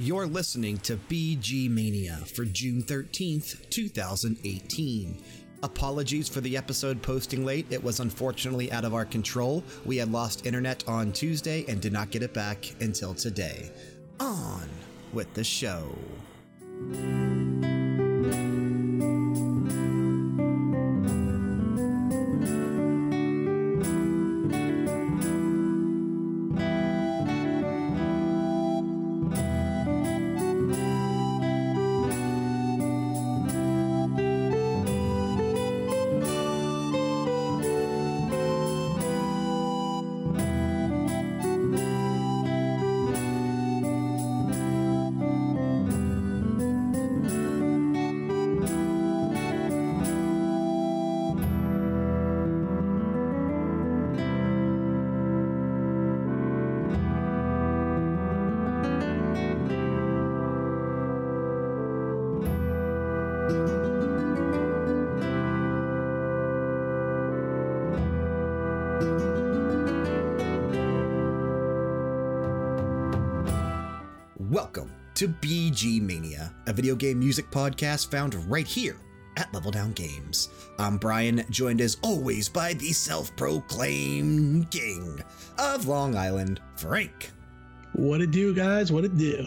You're listening to BG Mania for June 13th, 2018. Apologies for the episode posting late. It was unfortunately out of our control. We had lost internet on Tuesday and did not get it back until today. On with the show. Game music podcast found right here at Level Down Games. I'm Brian, joined as always by the self proclaimed king of Long Island, Frank. What it do, guys? What it do?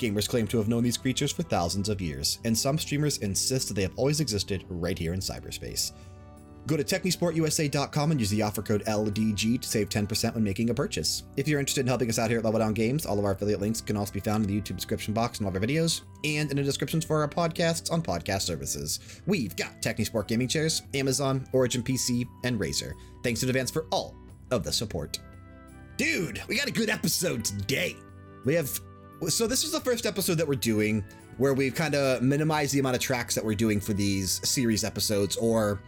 Gamers claim to have known these creatures for thousands of years, and some streamers insist that they have always existed right here in cyberspace. Go to TechnisportUSA.com and use the offer code LDG to save 10% when making a purchase. If you're interested in helping us out here at Level Down Games, all of our affiliate links can also be found in the YouTube description box in all of our videos and in the descriptions for our podcasts on podcast services. We've got Technisport Gaming Chairs, Amazon, Origin PC, and Razer. Thanks in advance for all of the support. Dude, we got a good episode today. We have so this is the first episode that we're doing where we've kind of minimized the amount of tracks that we're doing for these series episodes or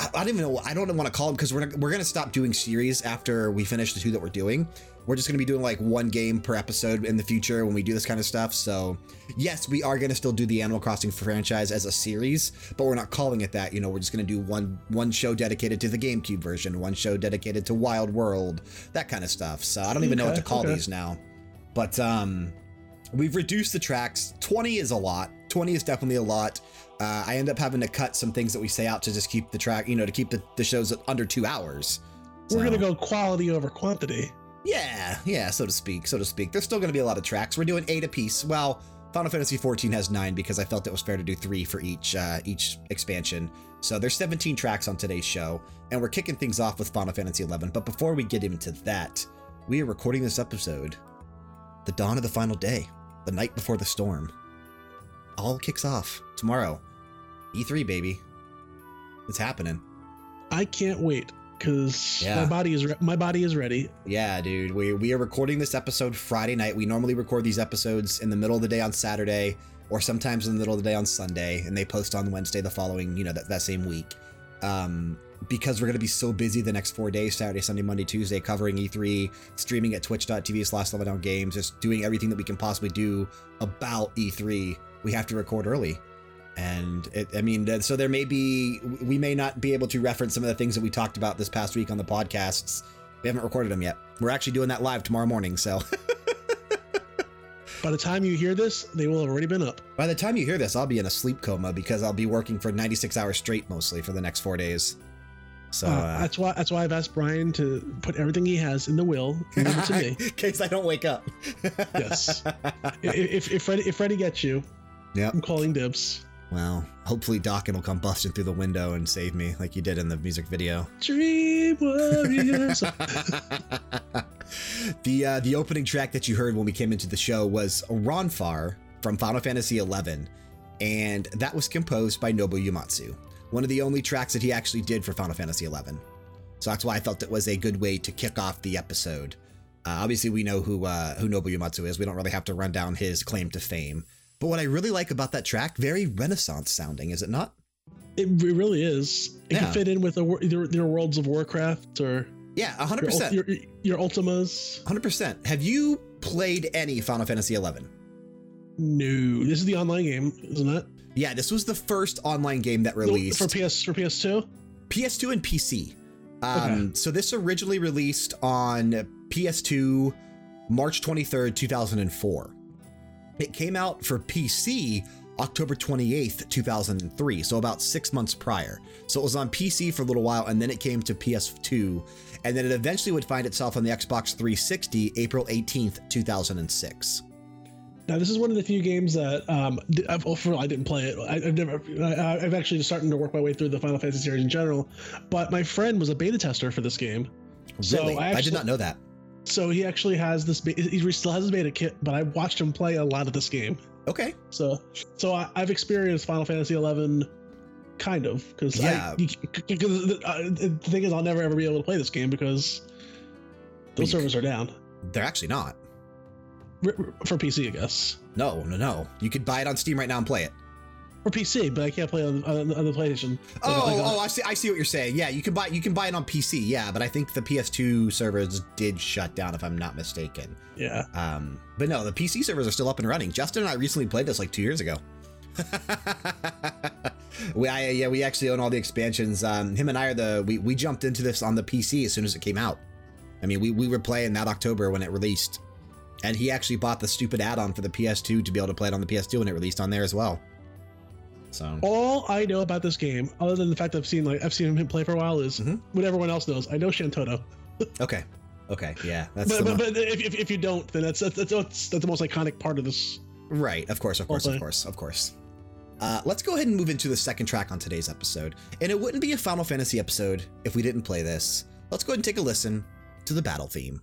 I don't even know I don't want to call them because we're we're gonna stop doing series after we finish the two that we're doing. We're just gonna be doing like one game per episode in the future when we do this kind of stuff. So yes, we are gonna still do the Animal Crossing franchise as a series, but we're not calling it that. You know, we're just gonna do one one show dedicated to the GameCube version, one show dedicated to Wild World, that kind of stuff. So I don't even know what to call okay. these now. But um, we've reduced the tracks. 20 is a lot. 20 is definitely a lot. Uh, I end up having to cut some things that we say out to just keep the track, you know, to keep the, the shows under two hours. We're So- gonna go quality over quantity. Yeah, yeah, so to speak, so to speak. There's still going to be a lot of tracks. We're doing eight a piece. Well, Final Fantasy 14 has nine because I felt it was fair to do three for each uh, each expansion. So there's 17 tracks on today's show, and we're kicking things off with Final Fantasy 11. But before we get into that, we are recording this episode the dawn of the final day, the night before the storm. All kicks off tomorrow. E3, baby. It's happening. I can't wait because Yeah. my body is re- my body is ready. Yeah, dude. We, we are recording this episode Friday night. We normally record these episodes in the middle of the day on Saturday or sometimes in the middle of the day on Sunday, and they post on Wednesday the following, you know, that, that same week. Um, because we're going to be so busy the next four days Saturday, Sunday, Monday, Tuesday, covering E3, streaming at twitch.tv slash Level Down Games, just doing everything that we can possibly do about E3. We have to record early. And it, I mean, so there may be, we may not be able to reference some of the things that we talked about this past week on the podcasts. We haven't recorded them yet. We're actually doing that live tomorrow morning. So By the time you hear this, they will have already been up. by the time you hear this, I'll be in a sleep coma because I'll be working for 96 hours straight mostly for the next four days. So, Uh, uh, that's why that's why I've asked Brian to put everything he has in the will and give it to me. in case I don't wake up. Yes. If if Freddie, if Freddie gets you, Yep. I'm calling dibs. Well, hopefully Dokken will come busting through the window and save me like you did in the music video. Dream warriors. the uh, the opening track that you heard when we came into the show was Ronfaure from Final Fantasy XI, and that was composed by Nobuo Uematsu, one of the only tracks that he actually did for Final Fantasy XI. So that's why I felt it was a good way to kick off the episode. Uh, obviously, we know who uh, who Nobuo Uematsu is. We don't really have to run down his claim to fame. But what I really like about that track, very Renaissance sounding, is it not? It re- really is. It Yeah. can fit in with a, your, your worlds of Warcraft or Yeah, 100%. your, ult- your, your Ultimas. 100%. Have you played any Final Fantasy 11? No, this is the online game, isn't it? Yeah, this was the first online game that released for PS for PS2. PS2 and PC. Um, So this originally released on PS2 March 23rd, 2004. It came out for PC October 28th, 2003, so about six months prior. So it was on PC for a little while, and then it came to PS2, and then it eventually would find itself on the Xbox 360 April 18th, 2006. Now, this is one of the few games that um, I've, well, I didn't play it. I, I've never. I, I've actually just starting to work my way through the Final Fantasy series in general. But my friend was a beta tester for this game, So, Really? I I, did not know that. so he actually has this. He still has his beta kit, but I watched him play a lot of this game. Okay. So, so I, I've experienced Final Fantasy 11, kind of, because Yeah. because the, uh, the thing is, I'll never ever be able to play this game because those servers are down They're actually not. For PC, I guess. No, no, no. You could buy it on Steam right now and play it. For PC, but I can't play on, on, on the PlayStation. Oh, Like, like, oh, I see. I see what you're saying. Yeah, you can buy you can buy it on PC. Yeah, but I think the PS2 servers did shut down, if I'm not mistaken. yeah. Um, but no, the PC servers are still up and running. Justin and I recently played this like two years ago. we, I, yeah, we actually own all the expansions. Um, him and I are the we we jumped into this on the PC as soon as it came out. I mean, we we were playing that October when it released, and he actually bought the stupid add-on for the PS2 to be able to play it on the PS2 when it released on there as well. So All I know about this game, other than the fact that I've seen like I've seen him play for a while, is Mhm. what everyone else knows. I know Shantoto, okay, okay, yeah, that's but but, but if, if, if you don't, then that's that's, that's that's that's the most iconic part of this. Right, of course, of course, of course, of course. Uh, let's go ahead and move into the second track on today's episode. And it wouldn't be a Final Fantasy episode if we didn't play this. Let's go ahead and take a listen to the battle theme.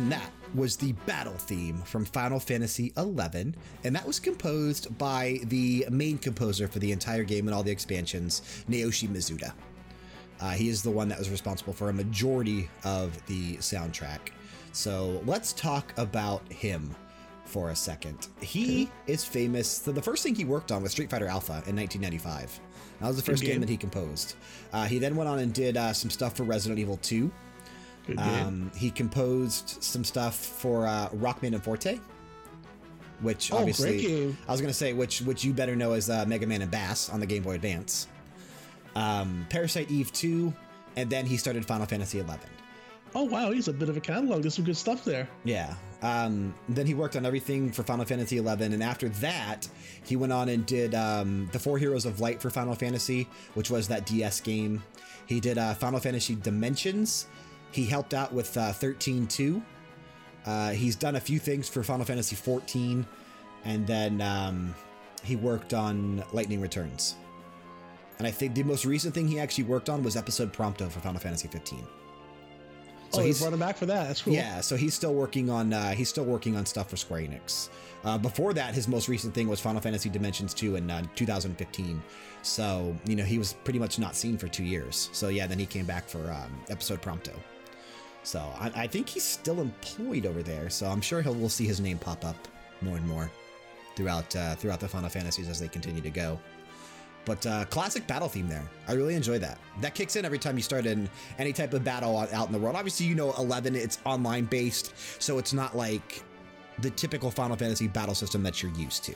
And that was the battle theme from Final Fantasy XI, and that was composed by the main composer for the entire game and all the expansions, Naoshi Mizuta. Uh, he is the one that was responsible for a majority of the soundtrack. So let's talk about him for a second. He is famous. So the first thing he worked on was Street Fighter Alpha in 1995. That was the first game. game. that he composed. Uh, he then went on and did uh, some stuff for Resident Evil 2. Um, he composed some stuff for uh, Rockman and Forte, which oh, obviously. I was going to say which which you better know as uh, Mega Man and Bass on the Game Boy Advance. Um, Parasite Eve 2, and then he started Final Fantasy 11. Oh wow, he's a bit of a catalog. There's some good stuff there. Yeah. Um, then he worked on everything for Final Fantasy XI, and after that, he went on and did um, the Four Heroes of Light for Final Fantasy, which was that DS game. He did uh, Final Fantasy Dimensions. He helped out with uh, 13.2. Uh, he's done a few things for Final Fantasy 14, and then um, he worked on Lightning Returns. And I think the most recent thing he actually worked on was episode Prompto for Final Fantasy 15. So oh, he's brought him back for that. That's cool. Yeah, so he's still working on uh, he's still working on stuff for Square Enix. Uh, before that, his most recent thing was Final Fantasy Dimensions 2 in uh, 2015. So you know he was pretty much not seen for two years. So yeah, then he came back for um, episode Prompto. So I, I, think he's still employed over there. So I'm sure he'll we'll see his name pop up more and more throughout uh, throughout the Final Fantasies as they continue to go. But uh, classic battle theme there. I really enjoy that. That kicks in every time you start in any type of battle out in the world. Obviously, you know 11, it's online based, so it's not like the typical Final Fantasy battle system that you're used to.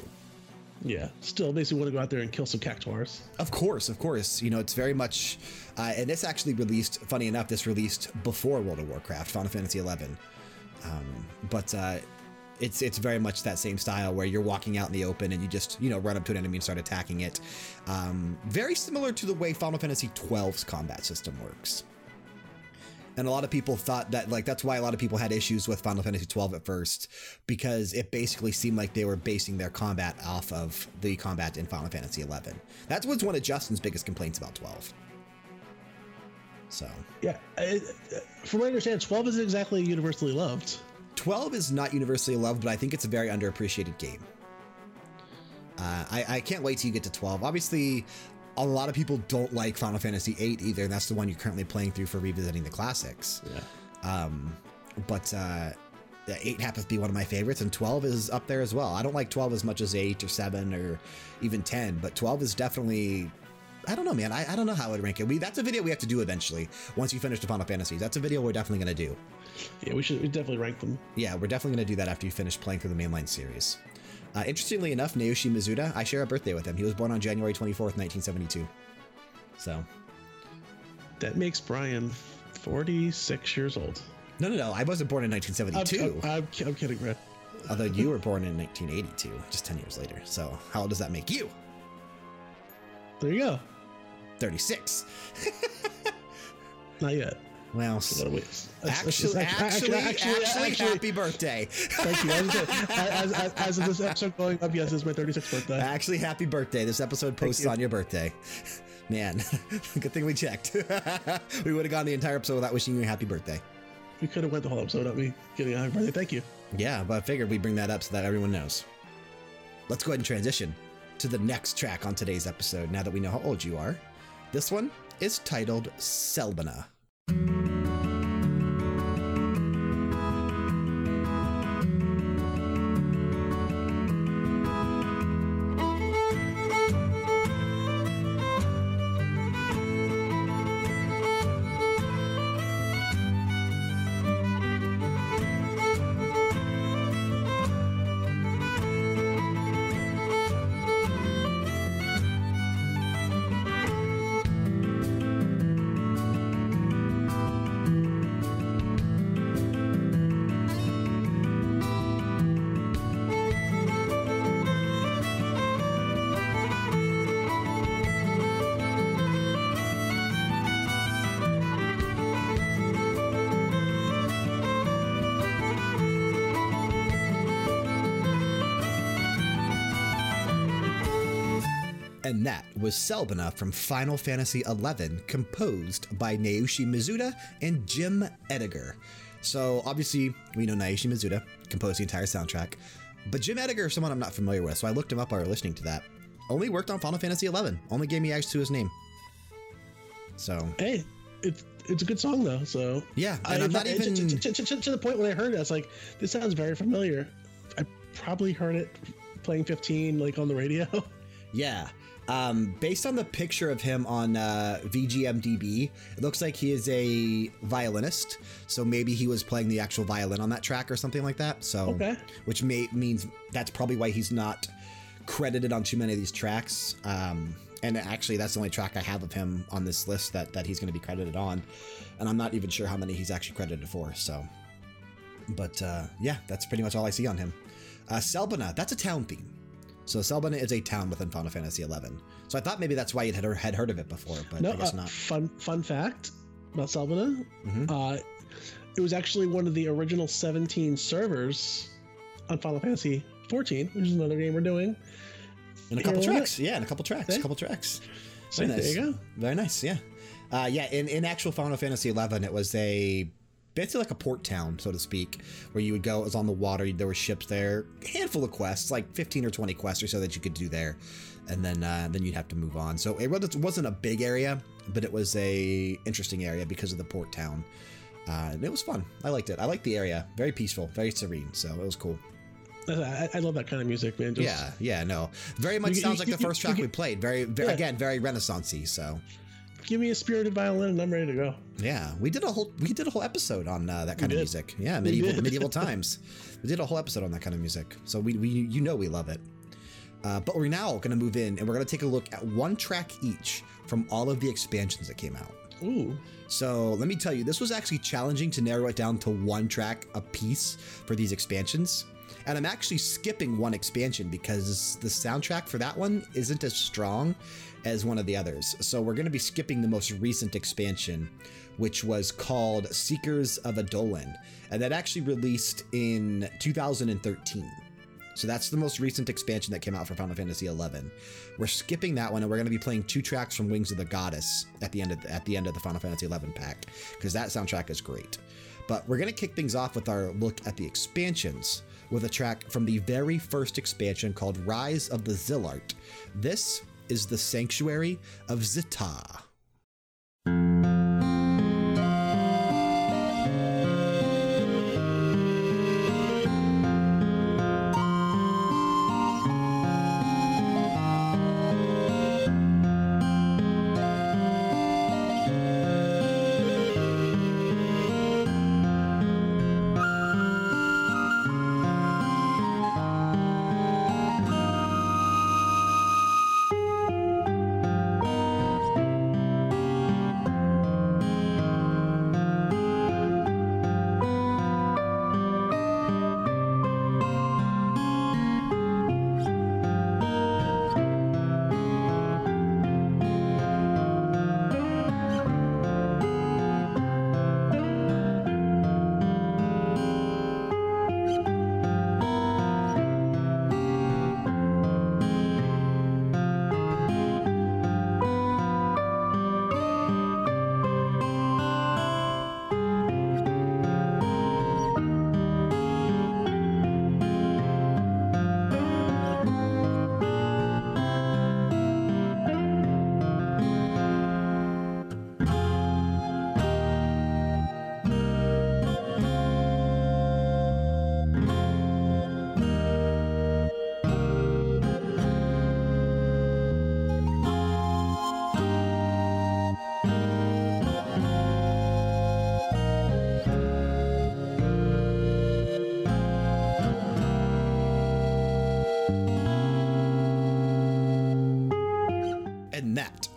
Yeah, still basically want to go out there and kill some cactuars. Of course, of course. You know, it's very much, uh, and this actually released, funny enough, this released before World of Warcraft, Final Fantasy 11. Um, but uh, it's it's very much that same style where you're walking out in the open and you just you know run up to an enemy and start attacking it. Um, very similar to the way Final Fantasy XII's combat system works. And a lot of people thought that, like, that's why a lot of people had issues with Final Fantasy XII at first, because it basically seemed like they were basing their combat off of the combat in Final Fantasy XI. That was one of Justin's biggest complaints about 12. So. Yeah. I, from what I understand, 12 isn't exactly universally loved. 12 is not universally loved, but I think it's a very underappreciated game. Uh, I, I can't wait till you get to 12. Obviously, a lot of people don't like Final Fantasy VIII either, and that's the one you're currently playing through for revisiting the classics. Yeah. Um, but uh, 8 happens to be one of my favorites, and 12 is up there as well. I don't like 12 as much as 8 or 7 or even 10, but 12 is definitely. I don't know, man. I, I don't know how I'd rank it. We, that's a video we have to do eventually once you finish the Final Fantasies. That's a video we're definitely going to do. Yeah, we should we definitely rank them. Yeah, we're definitely going to do that after you finish playing through the mainline series. Uh, interestingly enough, Naoshi Mizuta, I share a birthday with him. He was born on January 24th, 1972. So. That makes Brian 46 years old. No, no, no. I wasn't born in 1972. I'm, I'm, I'm kidding, Brad. Although you were born in 1982, just 10 years later. So how old does that make you? There you go. 36. Not yet. Well, actually, actually, actually, actually, happy birthday. Thank you. As, as, as, of this episode going up, yes, it's my 36th birthday. Actually, happy birthday. This episode posts on your birthday. Man, good thing we checked. we would have gone the entire episode without wishing you a happy birthday. We could have went the whole episode without me getting a happy birthday. Thank you. Yeah, but I figured we'd bring that up so that everyone knows. Let's go ahead and transition to the next track on today's episode now that we know how old you are. This one is titled Selbina. Was Selbina from Final Fantasy XI, composed by Naoshi Mizuta and Jim Ettinger. So, obviously, we know Naoshi Mizuta composed the entire soundtrack, but Jim Ettinger is someone I'm not familiar with, so I looked him up while listening to that. Only worked on Final Fantasy XI, only game he adds to his name. So. Hey, it's it's a good song though. So yeah, and I, am not even to, to, to, to, the point when I heard it, I was like, this sounds very familiar. I probably heard it playing 15 like on the radio. Yeah, um, based on the picture of him on uh, VGMDB, it looks like he is a violinist. So maybe he was playing the actual violin on that track or something like that. So, okay. which may, means that's probably why he's not credited on too many of these tracks. Um, and actually, that's the only track I have of him on this list that, that he's going to be credited on. And I'm not even sure how many he's actually credited for. So, but uh, yeah, that's pretty much all I see on him. Uh, Selbina, that's a town theme. So Selbina is a town within Final Fantasy XI. So I thought maybe that's why you had, had heard of it before, but no, I guess uh, not. Fun fun fact about Selbina. Mhm. Uh, it was actually one of the original 17 servers on Final Fantasy 14, which is another game we're doing. In a couple Yeah. tracks. Yeah, in a couple tracks. A couple tracks. So nice. there you go. Very nice, yeah. Uh, yeah, in, in actual Final Fantasy XI, it was a basically like a port town, so to speak, where you would go. It was on the water. There were ships there, a handful of quests, like 15 or 20 quests or so that you could do there, and then uh, then you'd have to move on. So it wasn't- a big area, but it was a interesting area because of the port town. Uh, and it was fun. I liked it. I liked the area. Very peaceful, very serene. So it was cool. I, I love that kind of music, man. Just, yeah, yeah, no. Very much You- sounds you- like you- the first track we played. Very, very Yeah. again, very renaissancey. So Give me a spirited violin and I'm ready to go. Yeah, we did a whole we did a whole episode on uh, that kind of did. music. Yeah, medieval medieval times. We did a whole episode on that kind of music. So we, we you know we love it. Uh, but we're now going to move in and we're going to take a look at one track each from all of the expansions that came out. Ooh. So let me tell you, this was actually challenging to narrow it down to one track a piece for these expansions. And I'm actually skipping one expansion because the soundtrack for that one isn't as strong as one of the others. So we're going to be skipping the most recent expansion, which was called Seekers of Adoulin. And that actually released in 2013. So that's the most recent expansion that came out for Final Fantasy XI. We're skipping that one, and we're going to be playing two tracks from Wings of the Goddess at the end of the, at the end of the Final Fantasy XI pack because that soundtrack is great. But we're going to kick things off with our look at the expansions with a track from the very first expansion called Rise of the Zilart. This is the Sanctuary of Zi'Tah.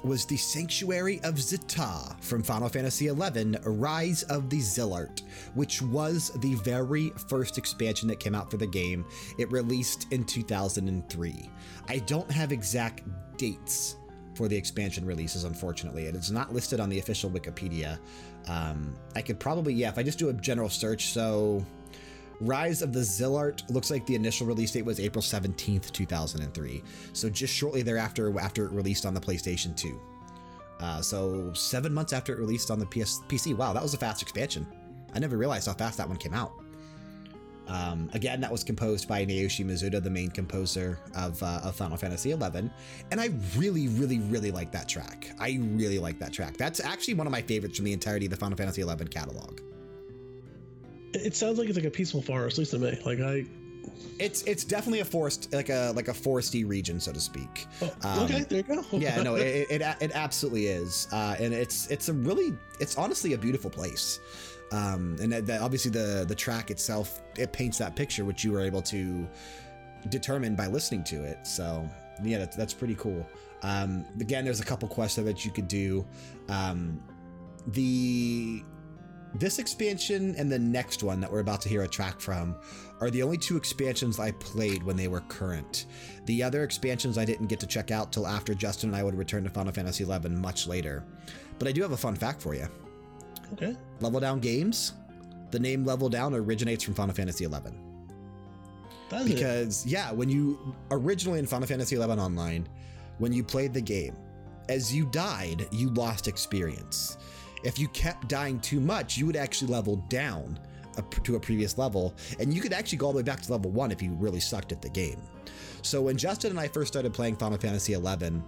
Was the Sanctuary of Zi'Tah from Final Fantasy XI Rise of the Zilart, which was the very first expansion that came out for the game. It released in 2003. I don't have exact dates for the expansion releases, unfortunately. It is not listed on the official Wikipedia. Um, I could probably, yeah, if I just do a general search, so Rise of the Zilart looks like the initial release date was April 17th, 2003. So just shortly thereafter, after it released on the PlayStation 2. Uh, so seven months after it released on the PS PC. Wow, that was a fast expansion. I never realized how fast that one came out. Um, again, that was composed by Naoshi Mizuta, the main composer of, uh, of Final Fantasy XI. And I really, really, really like that track. I really like that track. That's actually one of my favorites from the entirety of the Final Fantasy XI catalog. It sounds like it's like a peaceful forest, at least to me. Like I. It's it's definitely a forest, like a like a foresty region, so to speak. Oh, Um, okay, there you go. yeah, no, it, it, it absolutely is, uh, and it's it's a really it's honestly a beautiful place, um, and that, that obviously the the track itself it paints that picture which you were able to determine by listening to it. So yeah, that's, that's pretty cool. Um, again, there's a couple quests that you could do. Um, the this expansion and the next one that we're about to hear a track from are the only two expansions I played when they were current. The other expansions I didn't get to check out till after Justin and I would return to Final Fantasy XI much later. But I do have a fun fact for you. Okay. Level Down Games, the name Level Down originates from Final Fantasy XI. Does it? Because, yeah, when you originally in Final Fantasy XI Online, when you played the game, as you died, you lost experience. If you kept dying too much, you would actually level down to a previous level, and you could actually go all the way back to level one if you really sucked at the game. So when Justin and I first started playing Final Fantasy XI,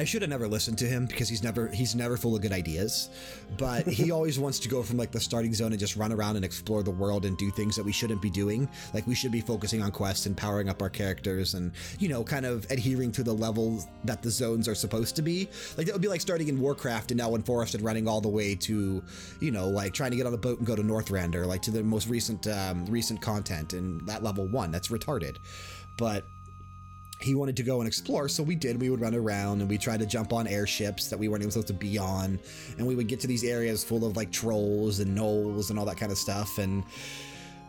I should have never listened to him because he's never he's never full of good ideas. But he always wants to go from like the starting zone and just run around and explore the world and do things that we shouldn't be doing. Like we should be focusing on quests and powering up our characters and you know kind of adhering to the levels that the zones are supposed to be. Like that would be like starting in Warcraft and Elwynn Forest and running all the way to you know like trying to get on a boat and go to Northrend or like to the most recent um, recent content in that level one. That's retarded. But he wanted to go and explore, so we did. We would run around and we tried to jump on airships that we weren't even supposed to be on. And we would get to these areas full of like trolls and gnolls and all that kind of stuff. And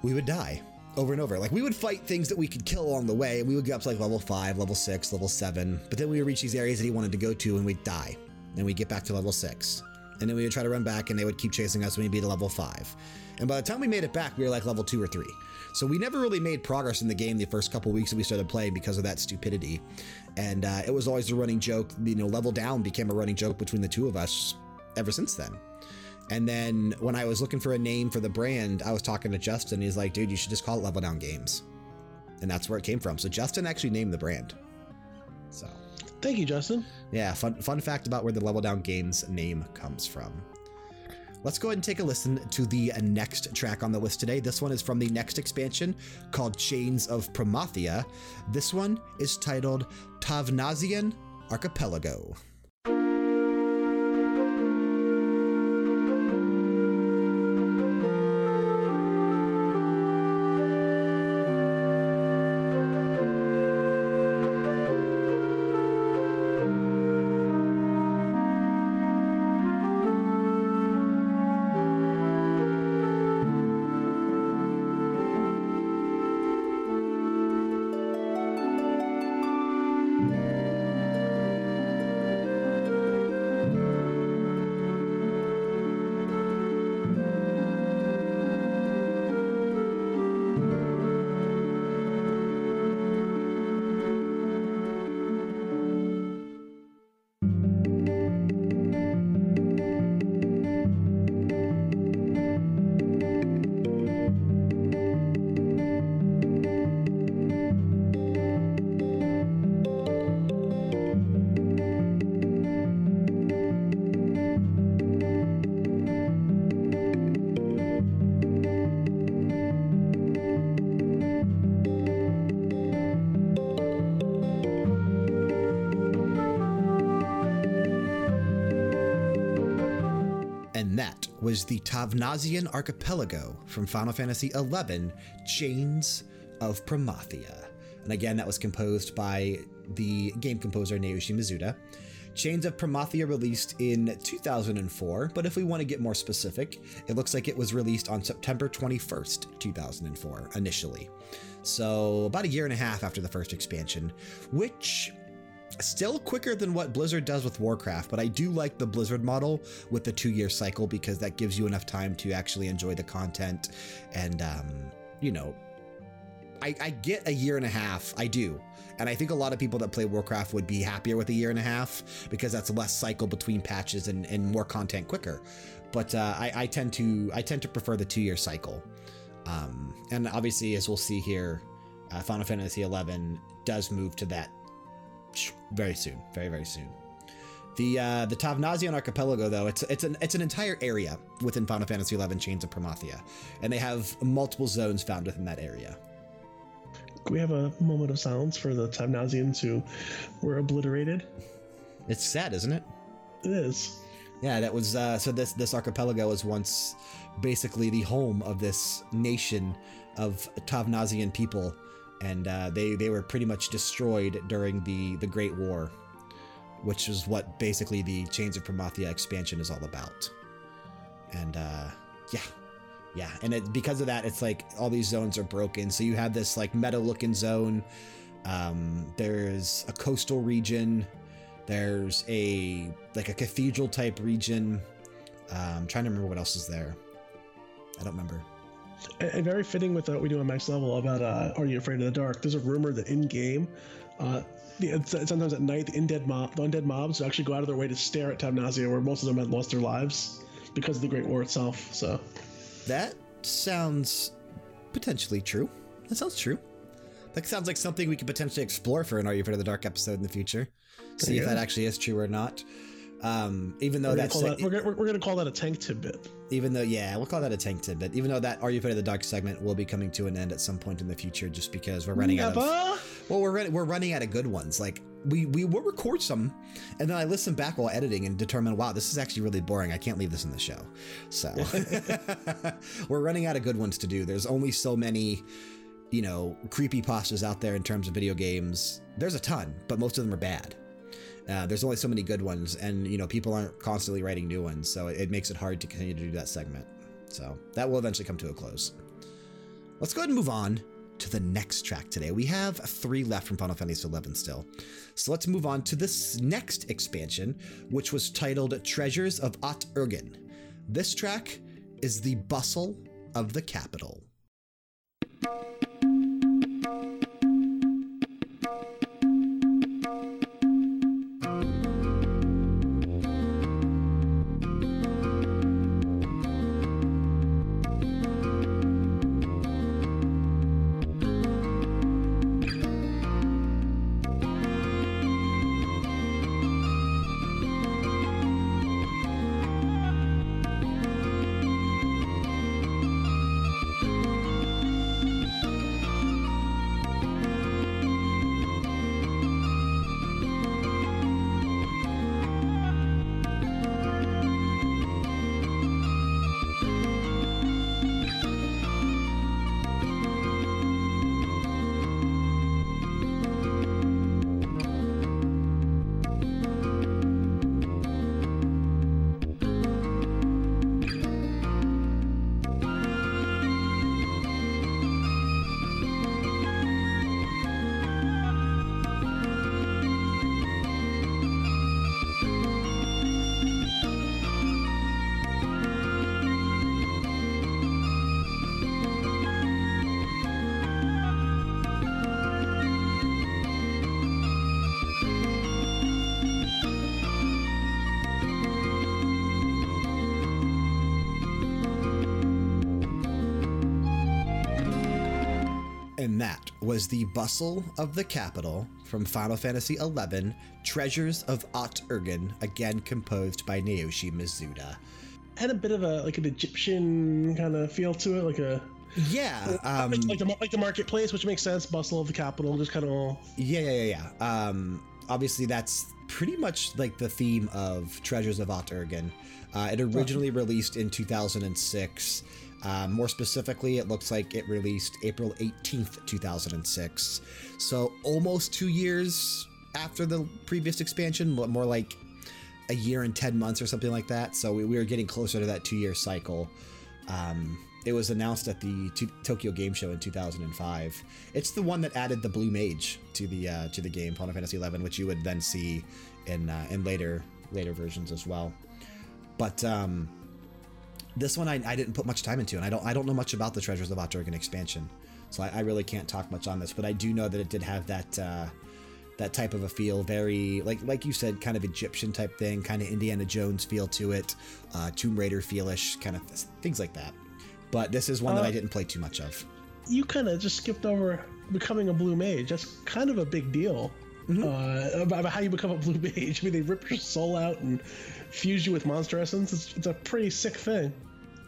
we would die over and over. Like we would fight things that we could kill along the way. And we would get up to like level five, level six, level seven. But then we would reach these areas that he wanted to go to and we'd die. And we'd get back to level six. And then we would try to run back and they would keep chasing us when we'd be to level five. And by the time we made it back, we were like level two or three. So we never really made progress in the game the first couple weeks that we started playing because of that stupidity. And uh, it was always a running joke. You know, level down became a running joke between the two of us ever since then. And then when I was looking for a name for the brand, I was talking to Justin. He's like, dude, you should just call it Level Down Games. And that's where it came from. So Justin actually named the brand. So, Thank you, Justin. yeah, fun, fun fact about where the Level Down Games name comes from. Let's go ahead and take a listen to the next track on the list today. This one is from the next expansion called Chains of Promathia. This one is titled Tavnazian Archipelago. Was the Tavnazian Archipelago from Final Fantasy XI Chains of Promathia. And again, that was composed by the game composer Naoshi Mizuta. Chains of Promathia released in 2004, but if we want to get more specific, it looks like it was released on September 21st, 2004, initially. So, about a year and a half after the first expansion, which Still quicker than what Blizzard does with Warcraft, but I do like the Blizzard model with the two year cycle because that gives you enough time to actually enjoy the content. And, um, you know, I, I get a year and a half. I do. And I think a lot of people that play Warcraft would be happier with a year and a half because that's less cycle between patches and, and more content quicker. But uh, I, I tend to I tend to prefer the two year cycle. Um, and obviously, as we'll see here, uh, Final Fantasy XI does move to that very soon, very very soon. The uh, the Tavnazian Archipelago, though, it's it's an it's an entire area within Final Fantasy XI Chains of Promathia, and they have multiple zones found within that area. Can we have a moment of silence for the Tavnazians who were obliterated? It's sad, isn't it? It is. Yeah, that was uh, so. This this archipelago was once basically the home of this nation of Tavnazian people and uh, they they were pretty much destroyed during the the Great War, which is what basically the Chains of Promathia expansion is all about. And uh, yeah, yeah, and it, because of that, it's like all these zones are broken. So you have this like meta looking zone. Um, there's a coastal region. There's a like a cathedral type region. Um, I'm trying to remember what else is there. I don't remember. And, very fitting with what we do on Max Level about uh, Are You Afraid of the Dark? There's a rumor that in game, uh, the, it's, it's sometimes at night, the undead, mob, the undead mobs actually go out of their way to stare at Tavnazia, where most of them had lost their lives because of the Great War itself. So That sounds potentially true. That sounds true. That sounds like something we could potentially explore for an Are You Afraid of the Dark episode in the future. See if go. that actually is true or not. Um, even though we're that's that, we're, gonna, we're, we're gonna call that a tank tidbit. even though yeah, we'll call that a tank tidbit. Even though that Are You Afraid of the Dark segment will be coming to an end at some point in the future, just because we're running out of well, we're we're running out of good ones. Like we we will record some, and then I listen back while editing and determine, wow, this is actually really boring. I can't leave this in the show. So we're running out of good ones to do. There's only so many, you know, creepy pastas out there in terms of video games. There's a ton, but most of them are bad. Uh, there's only so many good ones, and you know, people aren't constantly writing new ones, so it, it makes it hard to continue to do that segment. So that will eventually come to a close. Let's go ahead and move on to the next track today. We have three left from Final Fantasy XI still. So let's move on to this next expansion, which was titled Treasures of Urhgan. This track is the Bustle of the Capital. Was the Bustle of the Capital from Final Fantasy XI Treasures of Aht Urhgan, again composed by Naoshi Mizuta. Had a bit of a like an Egyptian kind of feel to it, like a Yeah, um, like the like the marketplace, which makes sense. Bustle of the capital, just kind of all yeah, yeah, yeah, yeah. Um, obviously, that's pretty much like the theme of Treasures of Aht Urhgan. Uh, it originally released in 2006. Uh, more specifically, it looks like it released April 18th, 2006. So almost two years after the previous expansion, mo- more like a year and 10 months or something like that. So we, we were getting closer to that two year cycle. Um, it was announced at the to Tokyo Game Show in 2005. It's the one that added the Blue Mage to the uh, to the game Final Fantasy XI, which you would then see in uh, in later later versions as well. But um, this one I, I didn't put much time into, and I don't I don't know much about the Treasures of Aht Urhgan expansion, so I, I really can't talk much on this. But I do know that it did have that uh, that type of a feel, very like like you said, kind of Egyptian type thing, kind of Indiana Jones feel to it, uh, Tomb Raider feelish, kind of things like that. But this is one that Uh, I didn't play too much of. you kind of just skipped over becoming a blue mage. That's kind of a big deal. Uh, about, about how you become a blue mage. I mean, they rip your soul out and fuse you with monster essence. It's, it's a pretty sick thing.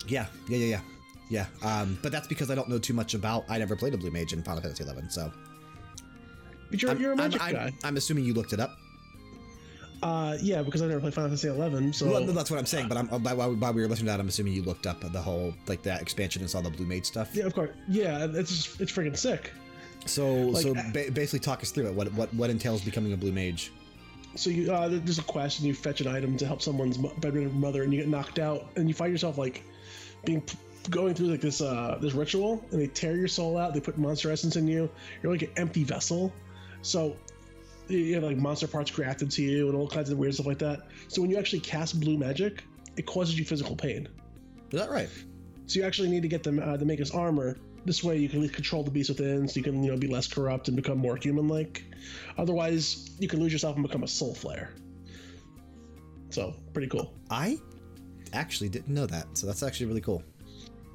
Yeah, yeah, yeah, yeah, yeah. Um, but that's because I don't know too much about. I never played a Blue Mage in Final Fantasy XI, so But you're, I'm, you're a magic I'm, guy. I'm, I'm assuming you looked it up. Uh, yeah, because I never played Final Fantasy 11. So Well, that's what I'm saying. But I'm, while, while we were listening to that, I'm assuming you looked up the whole like that expansion and saw the Blue Mage stuff. yeah, of course. Yeah, it's just, it's freaking sick. So, Like- so ba- basically, talk us through it. What, what, what entails becoming a blue mage? So you uh, there's a quest and you fetch an item to help someone's bedridden mother, and you get knocked out, and you find yourself like being going through like this uh, this ritual, and they tear your soul out. They put monster essence in you. You're like an empty vessel. So you have like monster parts grafted to you and all kinds of weird stuff like that. So when you actually cast blue magic, it causes you physical pain. Is that right? So you actually need to get them uh, to make us armor. This way, you can at least control the beast within, so you can you know be less corrupt and become more human-like. Otherwise, you can lose yourself and become a Soulflayer. So pretty cool. I actually didn't know that. So that's actually really cool.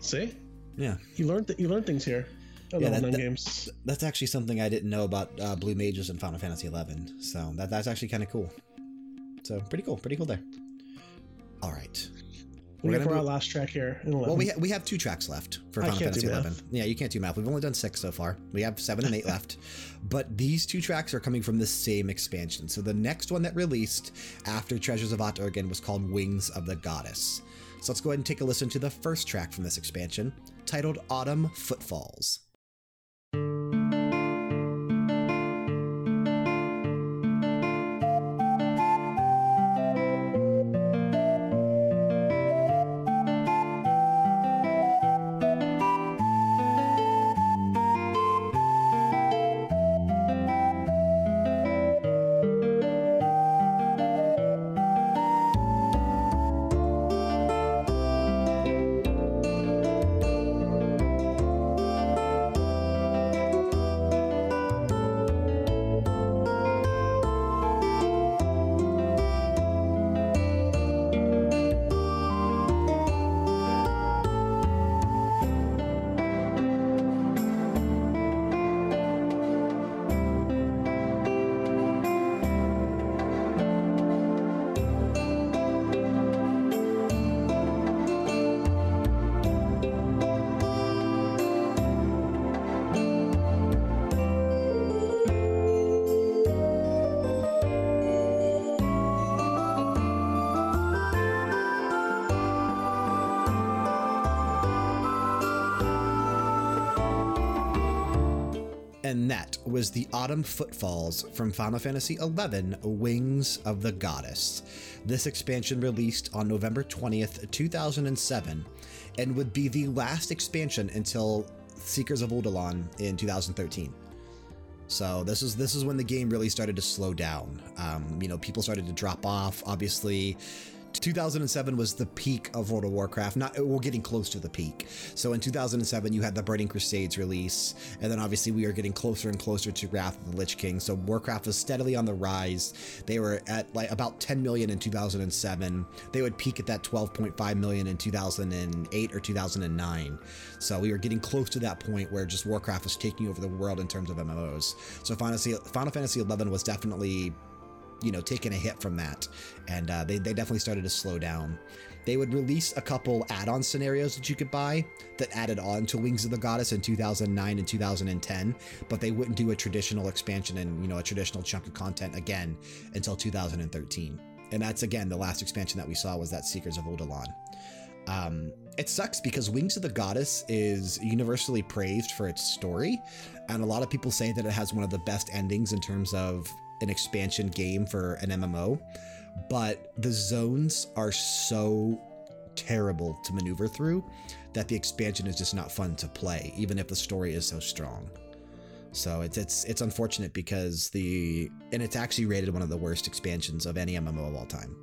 See, Yeah. you learned th- you learned things here. Yeah, that- that- games. That's actually something I didn't know about uh, blue mages in Final Fantasy XI. So that, that's actually kind of cool. So pretty cool. Pretty cool there. All right. We're gonna for our last track here. In Well, we, ha- we have two tracks left for Final do Fantasy. XI. Yeah, you can't do math. We've only done six so far. We have seven and eight left. But these two tracks are coming from the same expansion. So the next one that released after Treasures of Aht Urhgan was called Wings of the Goddess. So let's go ahead and take a listen to the first track from this expansion, titled Autumn Footfalls. Was the Autumn Footfalls from Final Fantasy XI Wings of the Goddess. This expansion released on November 20th, 2007, and would be the last expansion until Seekers of Adoulin in 2013. So this is this is when the game really started to slow down. Um, you know, people started to drop off. Obviously, 2007 was the peak of World of Warcraft. Not we're getting close to the peak. So in 2007, you had the Burning Crusades release, and then obviously we are getting closer and closer to Wrath of the Lich King. So Warcraft was steadily on the rise. They were at like about 10 million in 2007. They would peak at that 12.5 million in 2008 or 2009. So we were getting close to that point where just Warcraft was taking over the world in terms of MMOs. So Final Fantasy, Final Fantasy 11 was definitely you know, taking a hit from that. And uh, they, they definitely started to slow down. They would release a couple add on scenarios that you could buy that added on to Wings of the Goddess in 2009 and 2010, but they wouldn't do a traditional expansion and, you know, a traditional chunk of content again until 2013. And that's again the last expansion that we saw was that Seekers of Adoulin. Um, it sucks because Wings of the Goddess is universally praised for its story, and a lot of people say that it has one of the best endings in terms of an expansion game for an MMO. But the zones are so terrible to maneuver through that the expansion is just not fun to play, even if the story is so strong. So it's it's it's unfortunate because the and it's actually rated one of the worst expansions of any MMO of all time.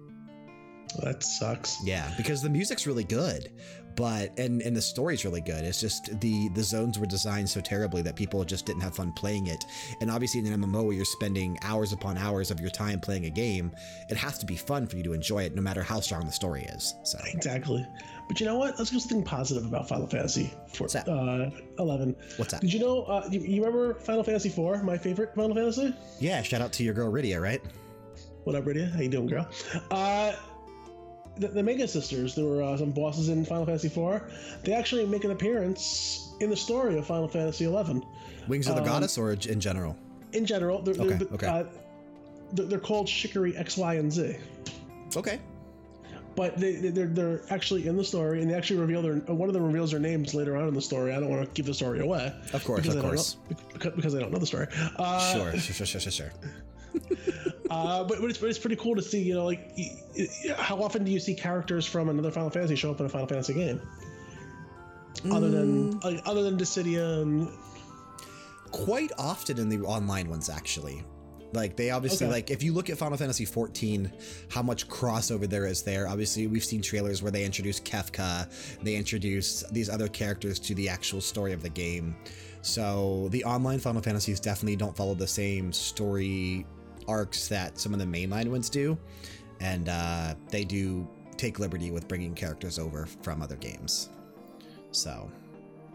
That sucks. Yeah, because the music's really good, but and and the story's really good. It's just the the zones were designed so terribly that people just didn't have fun playing it. And obviously, in an MMO where you're spending hours upon hours of your time playing a game, it has to be fun for you to enjoy it, no matter how strong the story is. So Exactly. But you know what? Let's do something positive about Final Fantasy for, that? uh, 11. what's that? Did you know? Uh, you, you remember Final Fantasy 4? My favorite Final Fantasy. Yeah, shout out to your girl Rydia, right? What up, Rydia? How you doing, girl? Uh, the, the Magus Sisters. There were uh, some bosses in Final Fantasy IV. They actually make an appearance in the story of Final Fantasy XI. Wings of the Um, Goddess, or in general? In general, they're, Okay, they're, okay. Uh, they're, they're called Shikaree X, Y, and Z. Okay. but they, they they're they're actually in the story, and they actually reveal their one of them reveals their names later on in the story. I don't want to give the story away. Of course, because of course. know, because, because I don't know the story. Uh, Sure, sure, sure, sure, sure. Uh, but, but, it's, but it's pretty cool to see, you know, like how often do you see characters from another Final Fantasy show up in a Final Fantasy game? Other than like, other than Dissidia and quite often in the online ones actually like they obviously Okay. like if you look at final fantasy 14 how much crossover there is there obviously we've seen trailers where they introduce kefka they introduce these other characters to the actual story of the game so the online final fantasies definitely don't follow the same story arcs that some of the mainline ones do and uh, they do take liberty with bringing characters over from other games so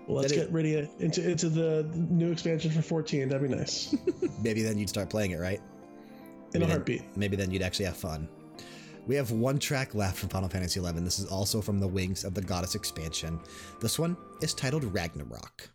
well, let's get ready into into the new expansion for 14. That'd be nice. maybe then you'd start playing it right In Maybe a then- heartbeat. Maybe then you'd actually have fun. We have one track left from Final Fantasy XI. This is also from the Wings of the Goddess expansion. This one is titled Ragnarok.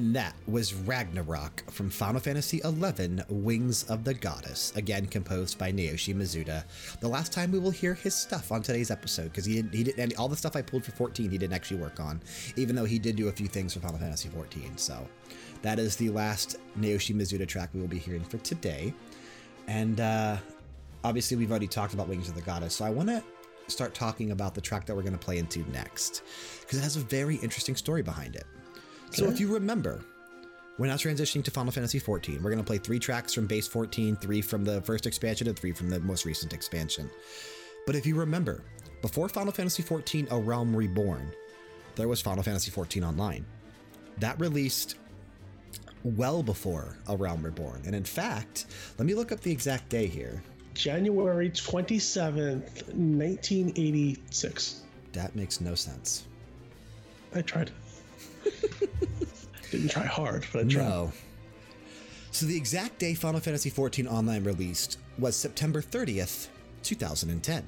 And that was Ragnarok from Final Fantasy XI Wings of the Goddess, again composed by Naoshi Mizuta. The last time we will hear his stuff on today's episode, because he didn't, he didn't, all the stuff I pulled for 14, he didn't actually work on, even though he did do a few things for Final Fantasy 14. So that is the last Naoshi Mizuta track we will be hearing for today. And uh, obviously, we've already talked about Wings of the Goddess, so I want to start talking about the track that we're going to play into next, because it has a very interesting story behind it. So, if you remember, we're now transitioning to Final Fantasy XIV. We're going to play three tracks from base 14, three from the first expansion, and three from the most recent expansion. But if you remember, before Final Fantasy XIV A Realm Reborn, there was Final Fantasy XIV Online. That released well before A Realm Reborn. And in fact, let me look up the exact day here. January 27th, 1986. That makes no sense. I tried. Didn't try hard, but I tried. No. So the exact day Final Fantasy XIV Online released was September 30th, 2010.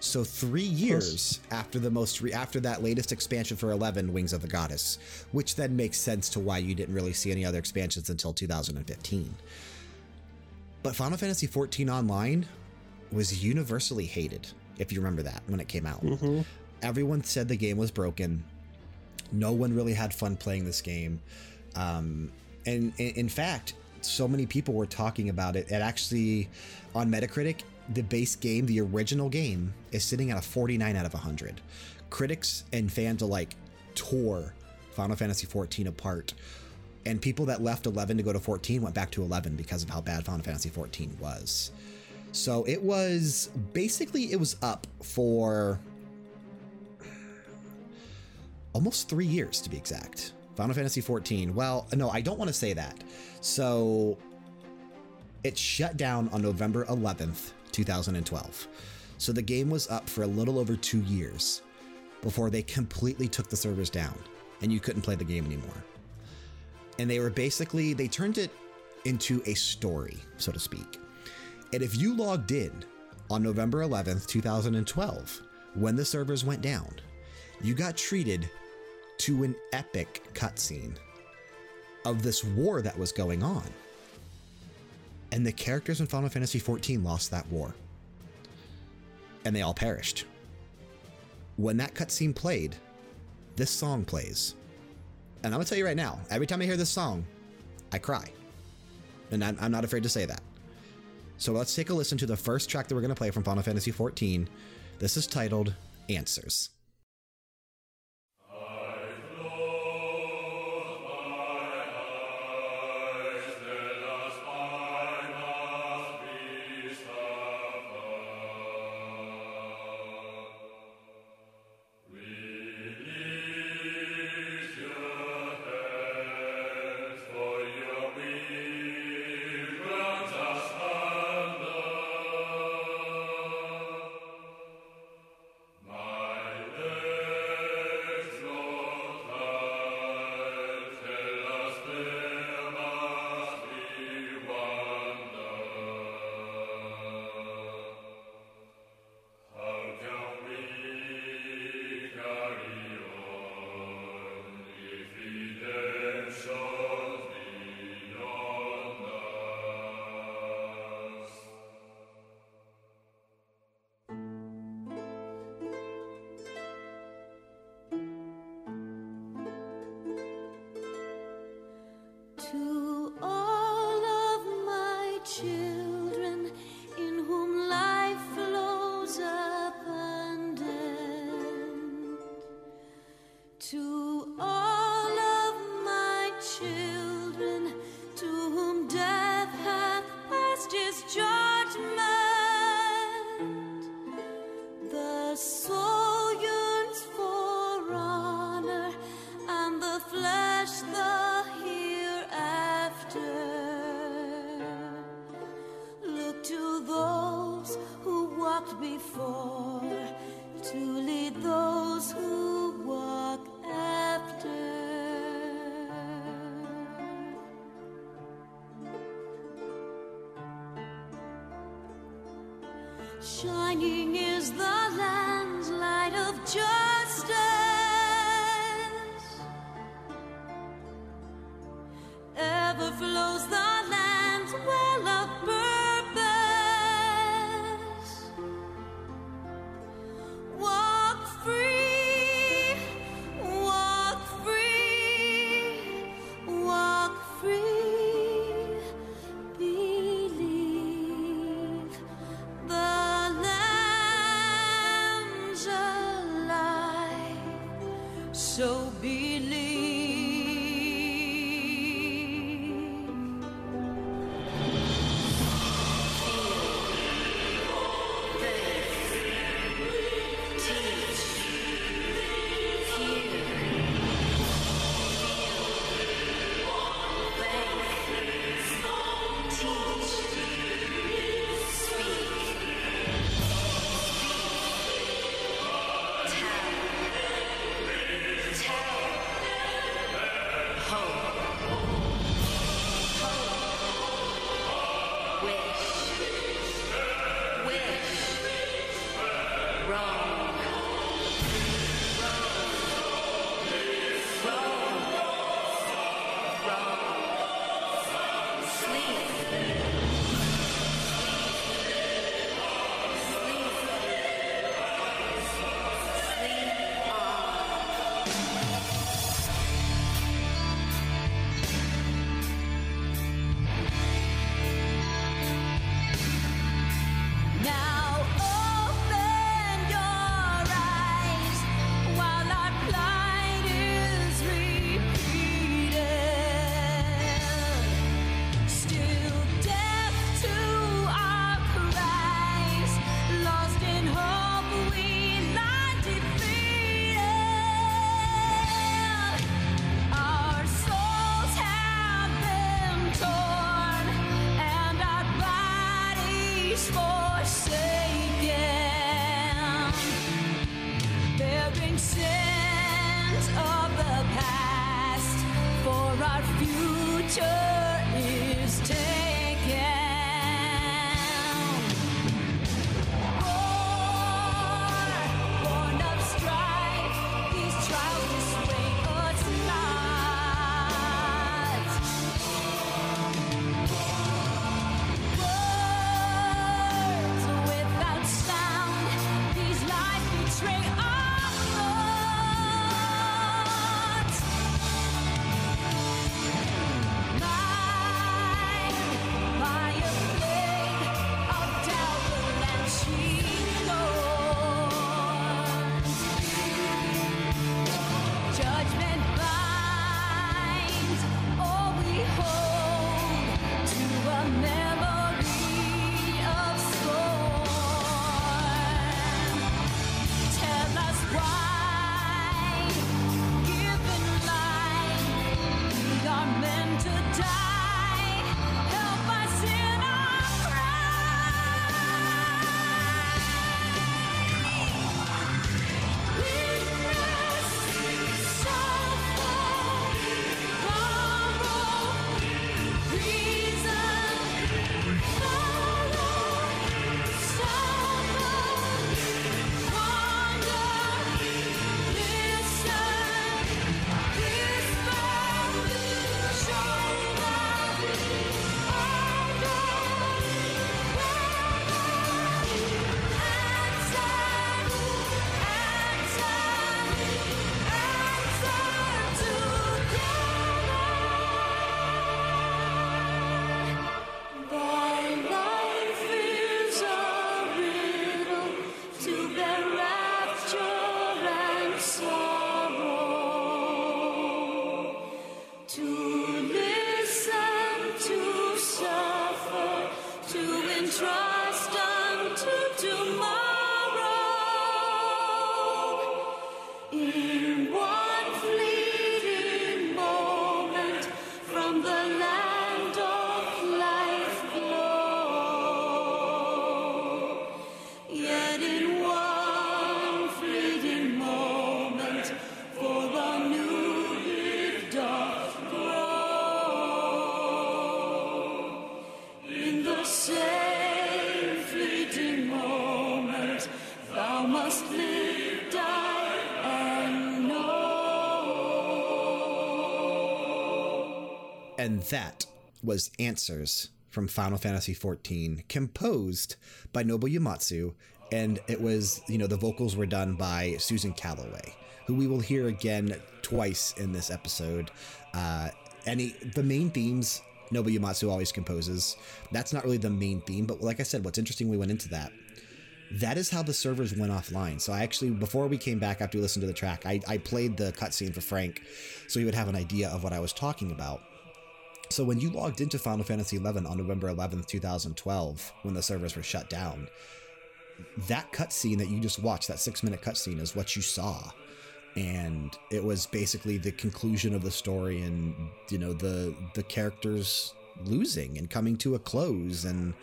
So three years after the most re- after that latest expansion for 11, Wings of the Goddess, which then makes sense to why you didn't really see any other expansions until 2015. But Final Fantasy XIV Online was universally hated, if you remember that when it came out. Mm-hmm. Everyone said the game was broken. No one really had fun playing this game. Um, and in, in fact, so many people were talking about it. It actually, on Metacritic, the base game, the original game, is sitting at a 49 out of 100. Critics and fans alike tore Final Fantasy XIV apart. And people that left 11 to go to 14 went back to 11 because of how bad Final Fantasy XIV was. So it was basically it was up for almost three years to be exact. Final Fantasy XIV. Well, no, I don't want to say that. So it shut down on November 11th, 2012. So the game was up for a little over two years before they completely took the servers down and you couldn't play the game anymore. And they were basically, they turned it into a story, so to speak. And if you logged in on November 11th, 2012, when the servers went down, you got treated to an epic cutscene of this war that was going on. And the characters in Final Fantasy XIV lost that war. And they all perished. When that cutscene played, this song plays. And I'm going to tell you right now, every time I hear this song, I cry. And I'm, I'm not afraid to say that. So let's take a listen to the first track that we're going to play from Final Fantasy XIV. This is titled Answers. And that was Answers from Final Fantasy XIV, composed by Nobuo Uematsu. And it was, you know, the vocals were done by Susan Calloway, who we will hear again twice in this episode. Uh, any the main themes Nobuo Uematsu always composes. That's not really the main theme, but like I said, what's interesting, we went into that. That is how the servers went offline. So I actually, before we came back after we listened to the track, I, I played the cutscene for Frank so he would have an idea of what I was talking about. So when you logged into Final Fantasy XI on November 11th, 2012, when the servers were shut down, that cutscene that you just watched, that six minute cutscene, is what you saw. And it was basically the conclusion of the story and, you know, the the characters losing and coming to a close. And,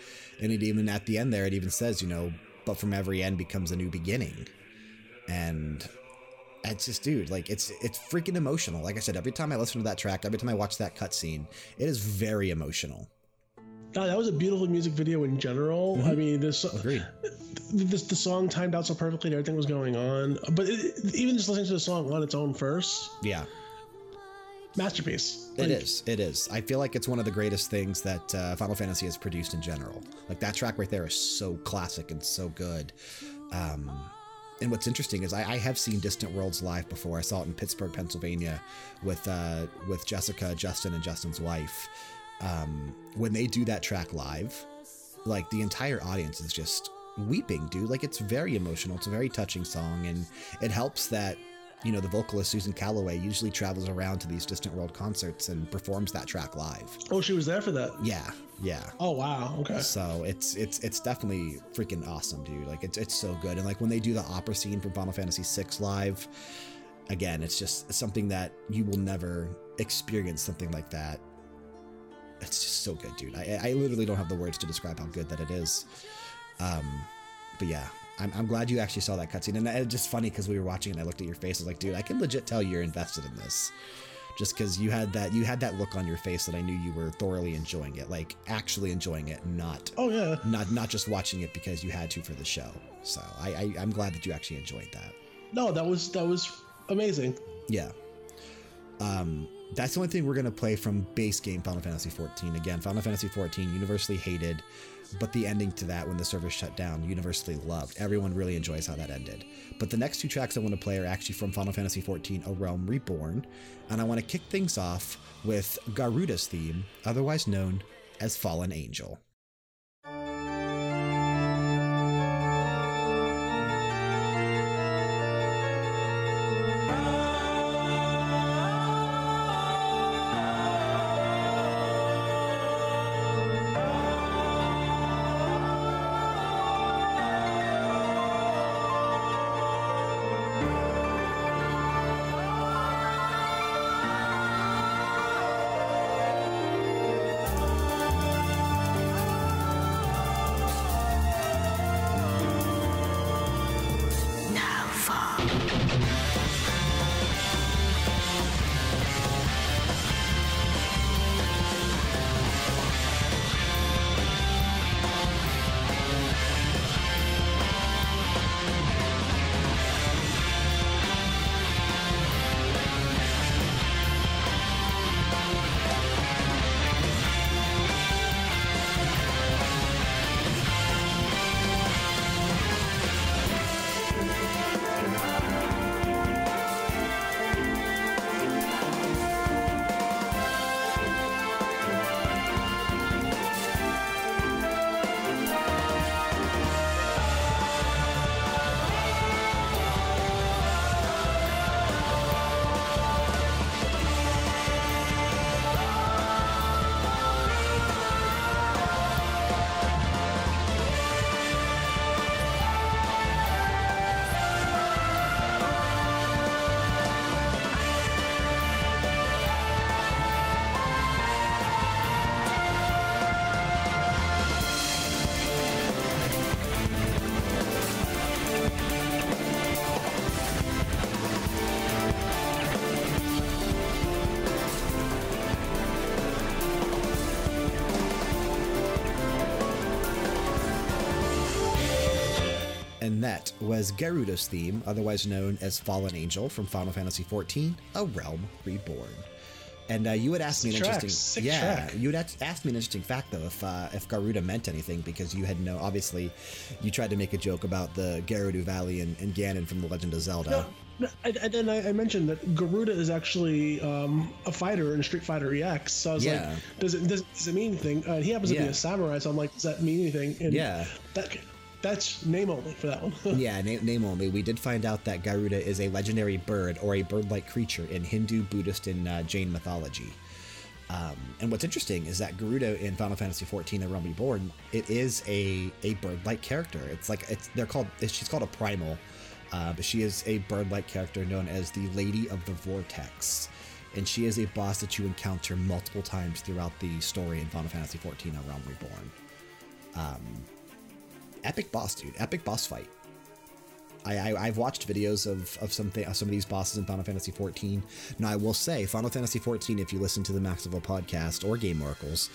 and it even at the end there, it even says, you know, but from every end becomes a new beginning. And it's just, dude, like it's it's freaking emotional. Like I said, every time I listen to that track, every time I watch that cutscene, it is very emotional. God, that was a beautiful music video in general. I mean, this Agreed. this the song timed out so perfectly and everything was going on. But it, even just listening to the song on its own first, Yeah. masterpiece. It is. It is. I feel like it's one of the greatest things that uh, Final Fantasy has produced in general. Like that track right there is so classic and so good. Um, and what's interesting is I, I have seen Distant Worlds live before. I saw it in Pittsburgh, Pennsylvania, with uh, with Jessica, Justin, and Justin's wife. Um, when they do that track live, like the entire audience is just weeping, dude. Like it's very emotional. It's a very touching song, and it helps that you know the vocalist Susan Calloway usually travels around to these distant world concerts and performs that track live. Oh, she was there for that. Yeah, yeah. Oh wow. Okay. So it's it's it's definitely freaking awesome, dude. Like it's it's so good. And like when they do the opera scene from Final Fantasy VI live, again, it's just something that you will never experience something like that. It's just so good, dude. I I literally don't have the words to describe how good that it is. Um, but yeah, I'm, I'm glad you actually saw that cutscene. And it's just funny because we were watching and I looked at your face. I was like, dude, I can legit tell you're invested in this. Just because you had that you had that look on your face that I knew you were thoroughly enjoying it, like actually enjoying it, not Oh yeah. not not just watching it because you had to for the show. So I, I I'm glad that you actually enjoyed that. No, that was that was amazing. Yeah. Um, that's the only thing we're gonna play from base game Final Fantasy 14. Again, Final Fantasy 14 universally hated, but the ending to that when the server shut down, universally loved. Everyone really enjoys how that ended. But the next two tracks I want to play are actually from Final Fantasy XIV A Realm Reborn, and I want to kick things off with Garuda's theme, otherwise known as Fallen Angel. And that was Garuda's theme, otherwise known as Fallen Angel from Final Fantasy XIV, A Realm Reborn. And uh, you had asked me an track, interesting, yeah. track. You had asked me an interesting fact though, if uh, if Garuda meant anything, because you had no. Obviously, you tried to make a joke about the Gerudo Valley and, and Ganon from the Legend of Zelda. No, no, and I, mentioned that Garuda is actually um, a fighter in Street Fighter EX. So I was Yeah. like, does it does, does it mean anything? Uh, he happens to be a samurai, so I'm like, does that mean anything? And Yeah. that that's name only for that one. Yeah, name, name only. We did find out that Garuda is a legendary bird or a bird like creature in Hindu, Buddhist, and uh, Jain mythology. Um, and what's interesting is that Garuda in Final Fantasy XIV: The Realm Reborn, it is a, a bird like character. It's like it's they're called she's called a primal, uh, but she is a bird like character known as the Lady of the Vortex. And she is a boss that you encounter multiple times throughout the story in Final Fantasy XIV: The Realm Reborn. Um, epic boss, dude! Epic boss fight. I, I, I've watched videos of, of some, th- some of these bosses in Final Fantasy XIV. Now, I will say, Final Fantasy XIV, if you listen to the Max Level podcast or Game Oracles,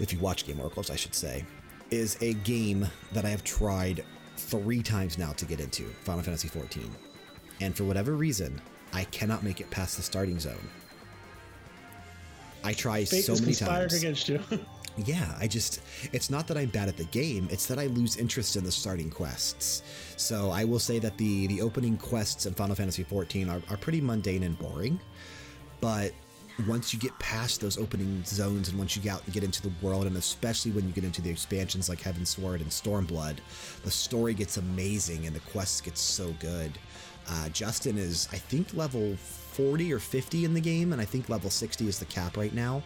if you watch Game Oracles, I should say, is a game that I have tried three times now to get into Final Fantasy XIV. And for whatever reason, I cannot make it past the starting zone. I try Fate so many times. against you. Yeah, I just, it's not that I'm bad at the game, it's that I lose interest in the starting quests. So I will say that the, the opening quests in Final Fantasy XIV are, are pretty mundane and boring. But once you get past those opening zones and once you get out and get into the world, and especially when you get into the expansions like Heavensward and Stormblood, the story gets amazing and the quests get so good. Uh, Justin is, I think, level 40 or 50 in the game, and I think level 60 is the cap right now.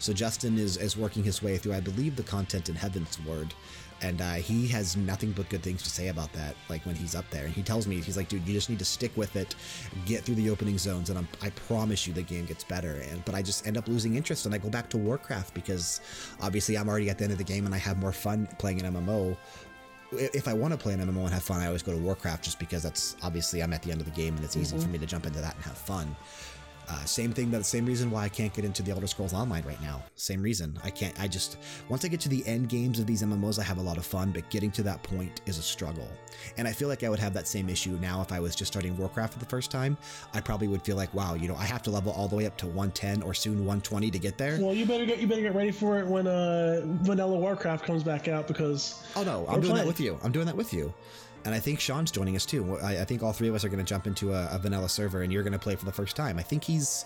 So Justin is, is working his way through, I believe, the content in Heavensward. And uh, he has nothing but good things to say about that, like when he's up there. And he tells me, he's like, dude, you just need to stick with it, get through the opening zones, and I'm, I promise you the game gets better. And But I just end up losing interest, and I go back to Warcraft because obviously I'm already at the end of the game and I have more fun playing an MMO if I want to play an MMO and have fun, I always go to Warcraft just because that's obviously I'm at the end of the game and it's easy for me to jump into that and have fun. Uh, same thing, that same reason why I can't get into the Elder Scrolls Online right now. Same reason. I can't, I just, once I get to the end games of these MMOs, I have a lot of fun, but getting to that point is a struggle. And I feel like I would have that same issue now if I was just starting Warcraft for the first time. I probably would feel like, wow, you know, I have to level all the way up to 110 or soon 120 to get there. well, you better get you better get ready for it when uh, Vanilla Warcraft comes back out because Oh no, I'm doing that with you. I'm doing that with you. And I think Sean's joining us too. I, I think all three of us are going to jump into a, a vanilla server and you're going to play for the first time. I think he's.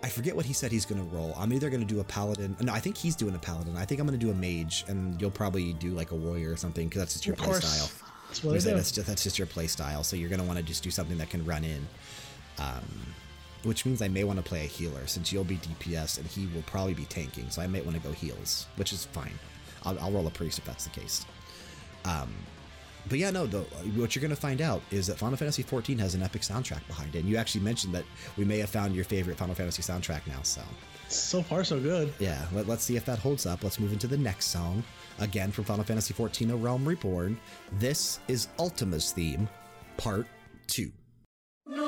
I forget what he said he's going to roll. I'm either going to do a paladin. No, I think he's doing a paladin. I think I'm going to do a mage and you'll probably do like a warrior or something because that's just your of play style. that's what I You said do. that's, just, that's just your play style. So you're going to want to just do something that can run in. Um, which means I may want to play a healer since you'll be DPS and he will probably be tanking. So I might want to go heals, which is fine. I'll, I'll roll a priest if that's the case. Um, but yeah, no, the, what you're going to find out is that Final Fantasy XIV has an epic soundtrack behind it. And you actually mentioned that we may have found your favorite Final Fantasy soundtrack now. So So far, so good. yeah, let, us see if that holds up. Let's move into the next song. Again from Final Fantasy XIV A Realm Reborn. This is Ultima's theme, part two. And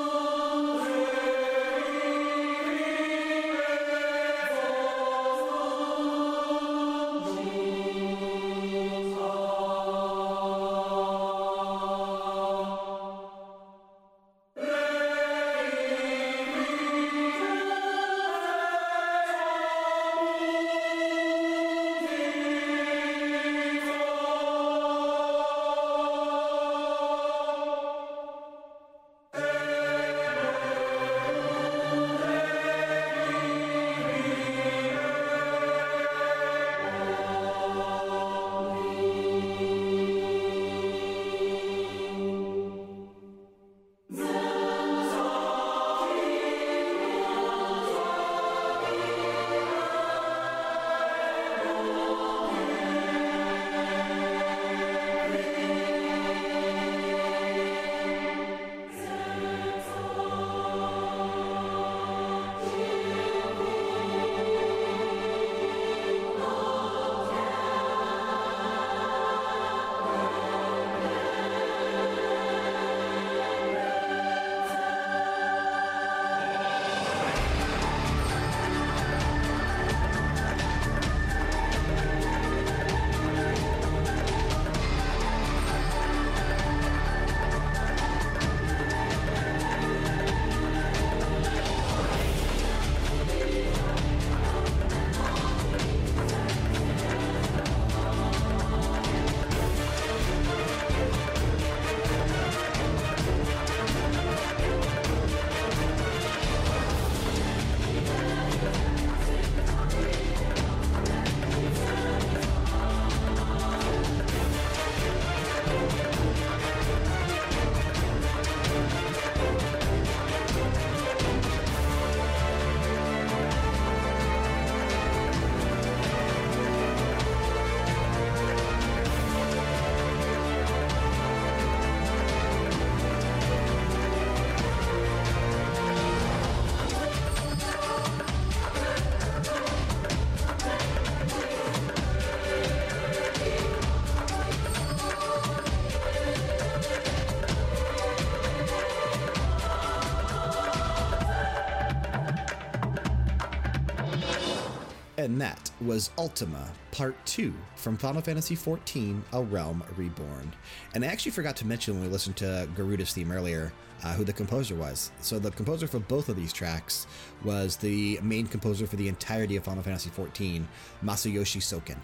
was Ultima Part 2 from Final Fantasy XIV A Realm Reborn. And I actually forgot to mention when we listened to Garuda's theme earlier uh, who the composer was. So, the composer for both of these tracks was the main composer for the entirety of Final Fantasy XIV, Masayoshi Soken.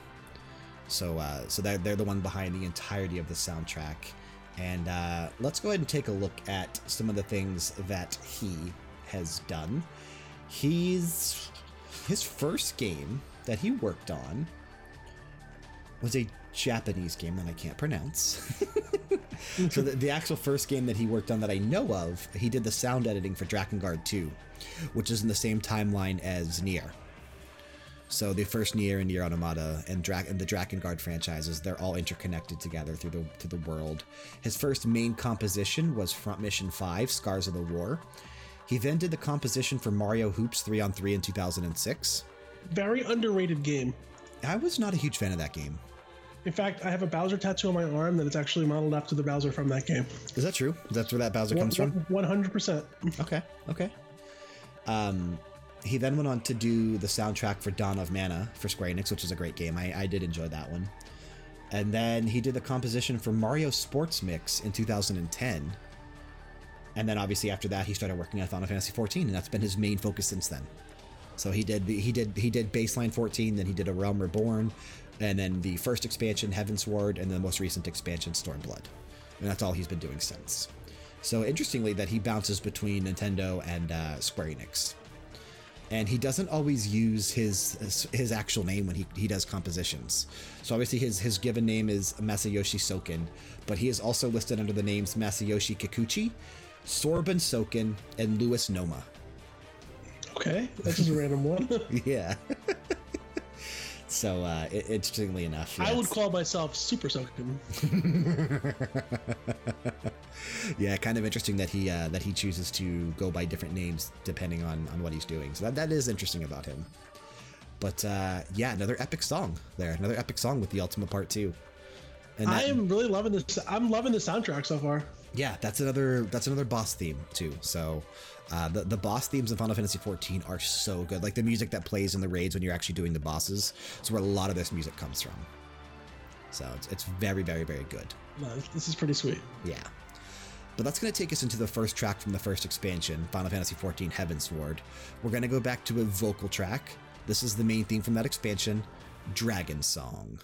So, uh, so they're, they're the one behind the entirety of the soundtrack. And uh, let's go ahead and take a look at some of the things that he has done. He's his first game that he worked on was a Japanese game that I can't pronounce. so the, the, actual first game that he worked on that I know of, he did the sound editing for Drakengard 2, which is in the same timeline as Nier. So the first Nier and Nier Automata and, Dra and the Drakengard franchises, they're all interconnected together through the, through the world. His first main composition was Front Mission 5, Scars of the War. He then did the composition for Mario Hoops 3 on 3 in 2006. Very underrated game. I was not a huge fan of that game. In fact, I have a Bowser tattoo on my arm that is actually modeled after the Bowser from that game. Is that true? That's where that Bowser comes from? 100%. Okay, okay. Um, he then went on to do the soundtrack for Dawn of Mana for Square Enix, which is a great game. I, I did enjoy that one. And then he did the composition for Mario Sports Mix in 2010 and then obviously after that, he started working on Final Fantasy 14, and that's been his main focus since then. So he did he did he did baseline 14, then he did a Realm Reborn, and then the first expansion Heavensward, and the most recent expansion Stormblood, and that's all he's been doing since. So interestingly, that he bounces between Nintendo and uh, Square Enix, and he doesn't always use his his actual name when he, he does compositions. So obviously his his given name is Masayoshi Soken, but he is also listed under the names Masayoshi Kikuchi Sorban Soken, and Louis Noma. Okay, that's just a random one. yeah. so, uh, interestingly enough, I would call myself Super Soken. yeah, kind of interesting that he uh, that he chooses to go by different names depending on on what he's doing. So that that is interesting about him. But uh, yeah, another epic song there, another epic song with the Ultima Part Two. And that, I am really loving this. I'm loving the soundtrack so far yeah, that's another that's another boss theme too. So uh, the the boss themes in Final Fantasy XIV are so good. Like the music that plays in the raids when you're actually doing the bosses, is where a lot of this music comes from. So it's, it's very very very good. this is pretty sweet. Yeah. But that's going to take us into the first track from the first expansion, Final Fantasy XIV Heavensward. We're going to go back to a vocal track. This is the main theme from that expansion, Dragon song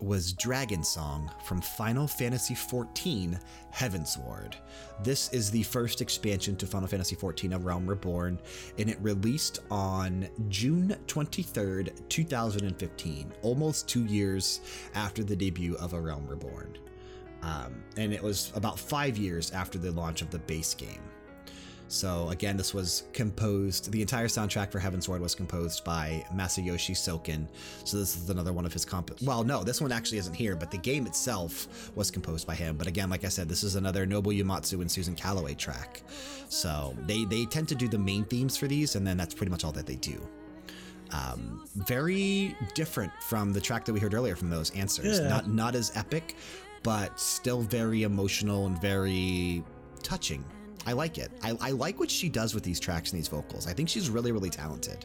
was Dragon Song from Final Fantasy XIV Heavensward. This is the first expansion to Final Fantasy XIV A Realm Reborn, and it released on June 23rd, 2015, almost two years after the debut of A Realm Reborn. Um, and it was about five years after the launch of the base game. So again, this was composed, the entire soundtrack for Heavensward was composed by Masayoshi Soken. So this is another one of his comp. Well, no, this one actually isn't here, but the game itself was composed by him. But again, like I said, this is another Nobuo Uematsu and Susan Calloway track. So they, they tend to do the main themes for these, and then that's pretty much all that they do. Um, very different from the track that we heard earlier from those answers. Yeah. Not not as epic, but still very emotional and very touching. I like it. I, I like what she does with these tracks and these vocals. I think she's really, really talented.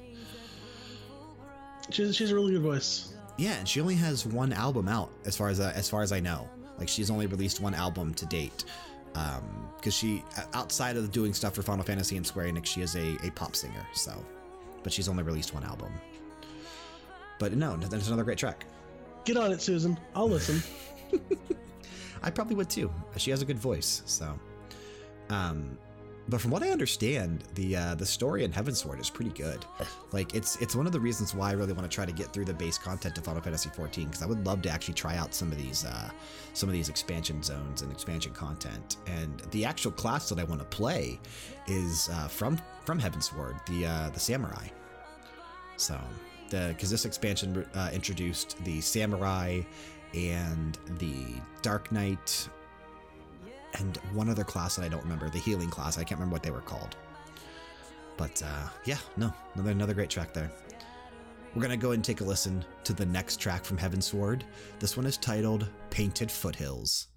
She's, she's a really good voice. Yeah, and she only has one album out, as far as uh, as far as I know. Like she's only released one album to date. Because she, outside of doing stuff for Final Fantasy and Square Enix, she is a, a pop singer. So, but she's only released one album. But no, that's another great track. Get on it, Susan. I'll listen. I probably would too. She has a good voice, so. Um, but from what I understand, the uh, the story in Heavensward is pretty good. Like it's it's one of the reasons why I really want to try to get through the base content of Final Fantasy XIV because I would love to actually try out some of these uh, some of these expansion zones and expansion content. And the actual class that I want to play is uh, from from Heavensward, the uh, the samurai. So the because this expansion uh, introduced the samurai and the Dark Knight and one other class that I don't remember, the healing class. I can't remember what they were called. But uh, yeah, no, another another great track there. We're gonna go and take a listen to the next track from Heavensward. This one is titled "Painted Foothills."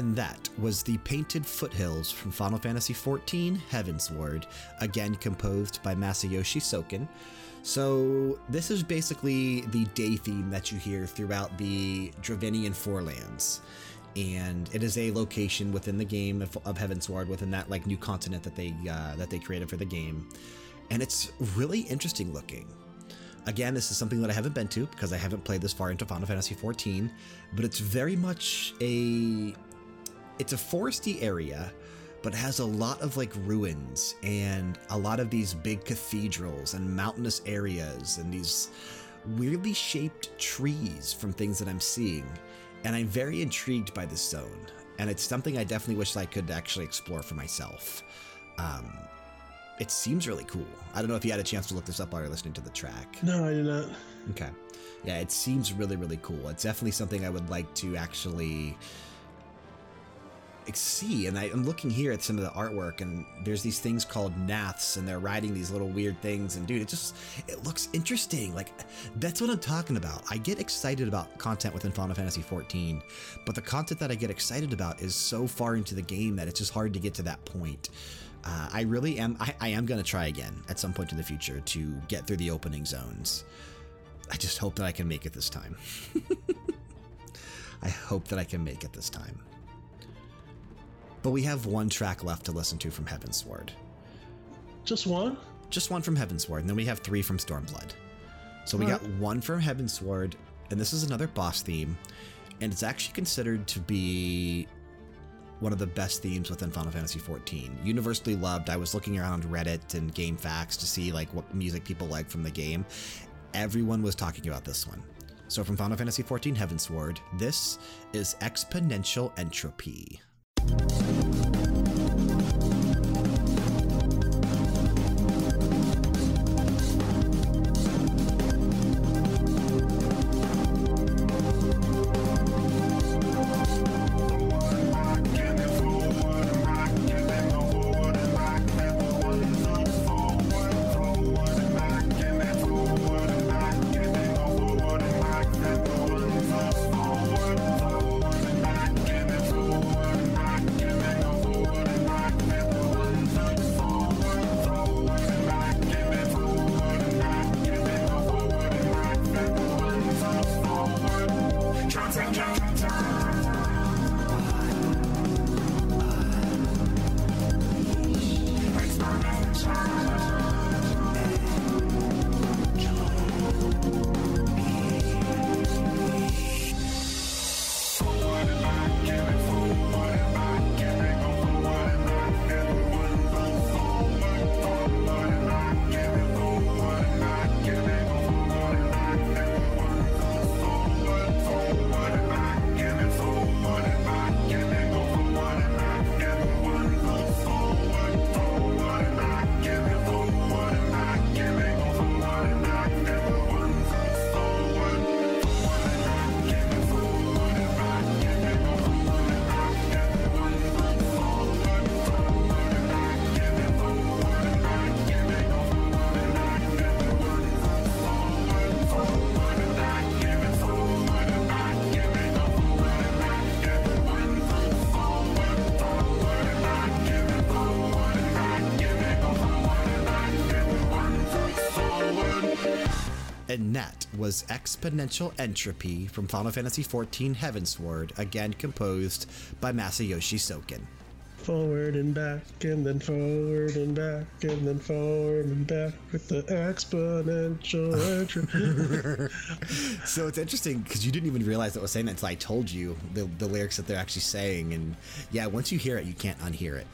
And that was the Painted Foothills from Final Fantasy XIV Heavensward, again composed by Masayoshi Soken. So, this is basically the day theme that you hear throughout the Dravanian Forelands. And it is a location within the game of, of Heavensward, within that like new continent that they uh, that they created for the game, and it's really interesting looking. Again, this is something that I haven't been to because I haven't played this far into Final Fantasy XIV, but it's very much a it's a foresty area, but has a lot of like ruins and a lot of these big cathedrals and mountainous areas and these weirdly shaped trees from things that I'm seeing. And I'm very intrigued by this zone. And it's something I definitely wish I could actually explore for myself. Um, it seems really cool. I don't know if you had a chance to look this up while you're listening to the track. No, I did not. Okay. Yeah, it seems really, really cool. It's definitely something I would like to actually see. And I, I'm looking here at some of the artwork, and there's these things called naths, and they're riding these little weird things. And dude, it just it looks interesting. Like that's what I'm talking about. I get excited about content within Final Fantasy 14, but the content that I get excited about is so far into the game that it's just hard to get to that point. Uh, I really am. I, I am going to try again at some point in the future to get through the opening zones. I just hope that I can make it this time. I hope that I can make it this time. But we have one track left to listen to from Heavensward. Just one? Just one from Heavensward, and then we have three from Stormblood. So we got one from Heavensward, and this is another boss theme, and it's actually considered to be one of the best themes within Final Fantasy XIV. Universally loved. I was looking around Reddit and GameFAQs to see like what music people like from the game. Everyone was talking about this one. So from Final Fantasy XIV Heavensward, this is Exponential Entropy. Forward was Exponential Entropy from Final Fantasy XIV Heavensward, again composed by Masayoshi Soken. Forward and back, and then forward and back, and then forward and back with the exponential entropy. So it's interesting because you didn't even realize that was saying that until I told you the, the lyrics that they're actually saying. And yeah, once you hear it, you can't unhear it.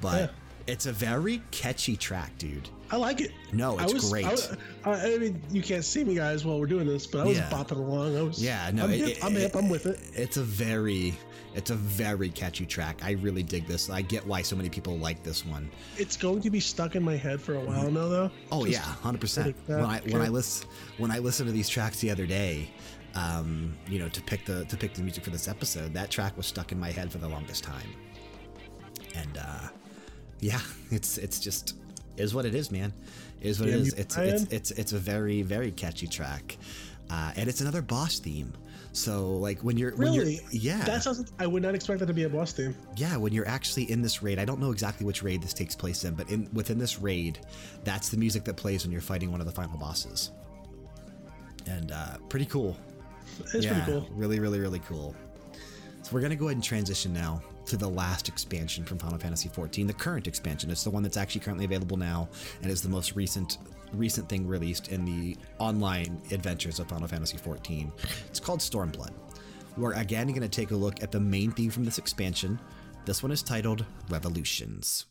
But Yeah. It's a very catchy track, dude. I like it. No, I it's was, great. I, was- I, I mean, you can't see me guys while we're doing this, but I was Yeah. bopping along. I was. Yeah, no, I'm it- hip. it- I'm hip. I'm with it. It's a very, it's a very catchy track. I really dig this. I get why so many people like this one. It's going to be stuck in my head for a while now, though. Oh Just- yeah, hundred percent. When I when I listen when I listened to these tracks the other day, um, you know, to pick the to pick the music for this episode, that track was stuck in my head for the longest time. And uh, yeah, it's it's just is what it is, man. Is what it is. It's it's it's it's a very very catchy track, uh, and it's another boss theme. So like when you're when Really? you're, yeah That sounds. I would not expect that to be a boss theme. yeah, when you're actually in this raid, I don't know exactly which raid this takes place in, but in within this raid, that's the music that plays when you're fighting one of the final bosses. And uh, pretty cool. It's yeah, pretty cool. Really, really, really cool. So we're gonna go ahead and transition now to the last expansion from Final Fantasy XIV, the current expansion. It's the one that's actually currently available now, and is the most recent recent thing released in the online adventures of Final Fantasy XIV. It's called Stormblood. We're again going to take a look at the main theme from this expansion. This one is titled Revolutions.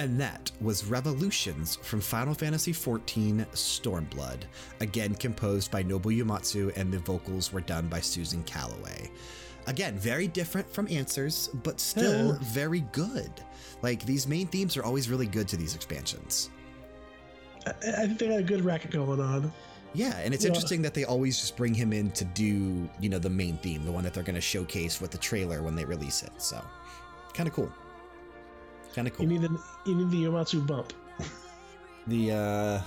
And that was Revolutions from Final Fantasy XIV Stormblood, again composed by Nobuo Uematsu, and the vocals were done by Susan Calloway. Again, very different from Answers, but still Yeah. very good. Like, these main themes are always really good to these expansions. I, I think they got a good racket going on. Yeah, and it's Yeah. interesting that they always just bring him in to do, you know, the main theme, the one that they're going to showcase with the trailer when they release it. So, kind of cool. Kind of cool. You need the you need the Yomatsu bump. The, uh,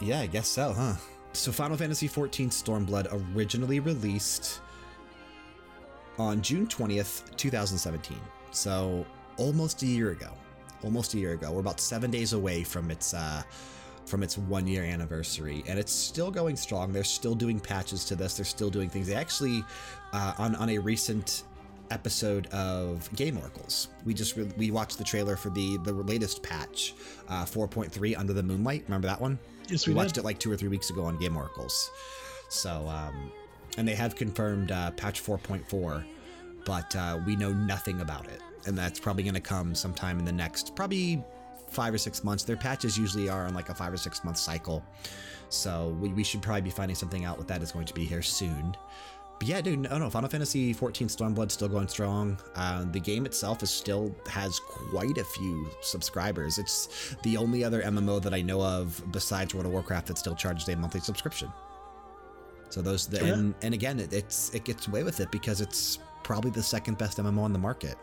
yeah, I guess so, huh? So, Final Fantasy XIV Stormblood originally released on June 20th, 2017. So, almost a year ago. Almost a year ago. We're about seven days away from its, uh, from its one year anniversary, and it's still going strong. They're still doing patches to this. They're still doing things. They actually, uh, on on a recent episode of Game Oracles, we just re- we watched the trailer for the the latest patch, uh, 4.3 Under the Moonlight. Remember that one? Yes, we we watched did. it like two or three weeks ago on Game Oracles. So, um, and they have confirmed uh, patch 4.4, but uh, we know nothing about it. And that's probably going to come sometime in the next, probably five or six months. Their patches usually are on like a five or six month cycle. So we, we should probably be finding something out what that is going to be here soon. But yeah, dude, no, no, Final Fantasy 14 Stormblood still going strong. Uh, the game itself is still has quite a few subscribers. It's the only other MMO that I know of besides World of Warcraft that still charges a monthly subscription. So those, the, Yeah. and, and again, it, it's it gets away with it because it's probably the second best MMO on the market.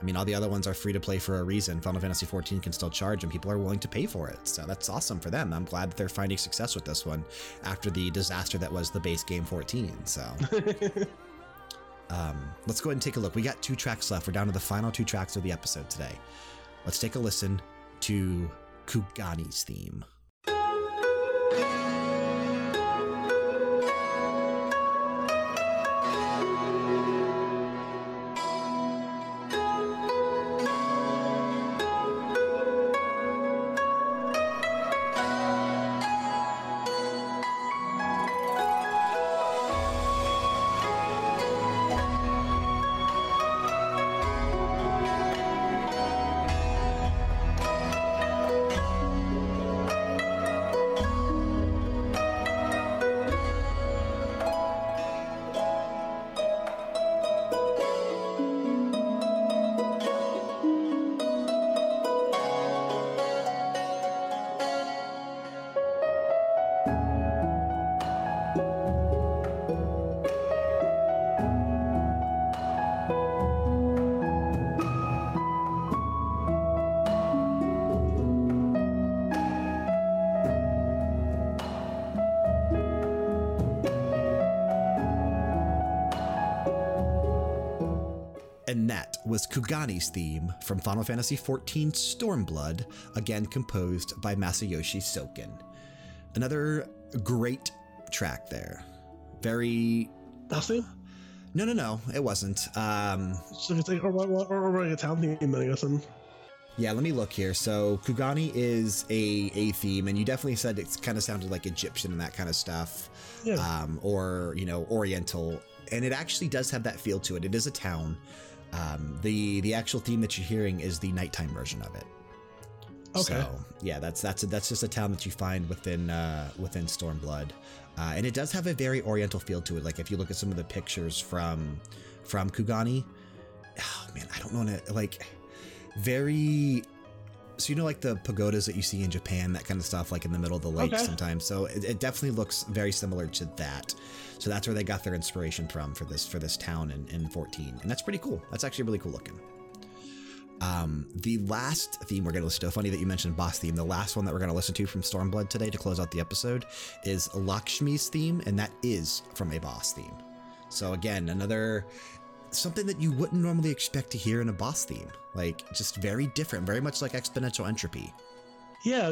I mean, all the other ones are free to play for a reason. Final Fantasy XIV can still charge, and people are willing to pay for it. So that's awesome for them. I'm glad that they're finding success with this one after the disaster that was the base game 14. So um, let's go ahead and take a look. We got two tracks left. We're down to the final two tracks of the episode today. Let's take a listen to Kugani's theme. That was Kugani's theme from Final Fantasy XIV Stormblood, again composed by Masayoshi Soken. Another great track there. Very. Name? No, no, no, it wasn't. Um, So it's like or, or, or, or a town theme, I guess. And yeah, let me look here. So Kugani is a, a theme, and you definitely said it kind of sounded like Egyptian and that kind of stuff. yeah, um, or you know Oriental, and it actually does have that feel to it. It is a town. Um, the the actual theme that you're hearing is the nighttime version of it. Okay. So yeah, that's that's a, that's just a town that you find within uh, within Stormblood, uh, and it does have a very Oriental feel to it. Like if you look at some of the pictures from from Kugani, oh man, I don't know like very. So you know, like the pagodas that you see in Japan, that kind of stuff, like in the middle of the lake Okay. sometimes. So it, it definitely looks very similar to that. So that's where they got their inspiration from for this for this town in, in 14, and that's pretty cool. That's actually really cool looking. Um, the last theme we're going to listen to, funny that you mentioned boss theme, the last one that we're going to listen to from Stormblood today to close out the episode is Lakshmi's theme, and that is from a boss theme. So, again, another something that you wouldn't normally expect to hear in a boss theme. Like, just very different, very much like Exponential Entropy. yeah.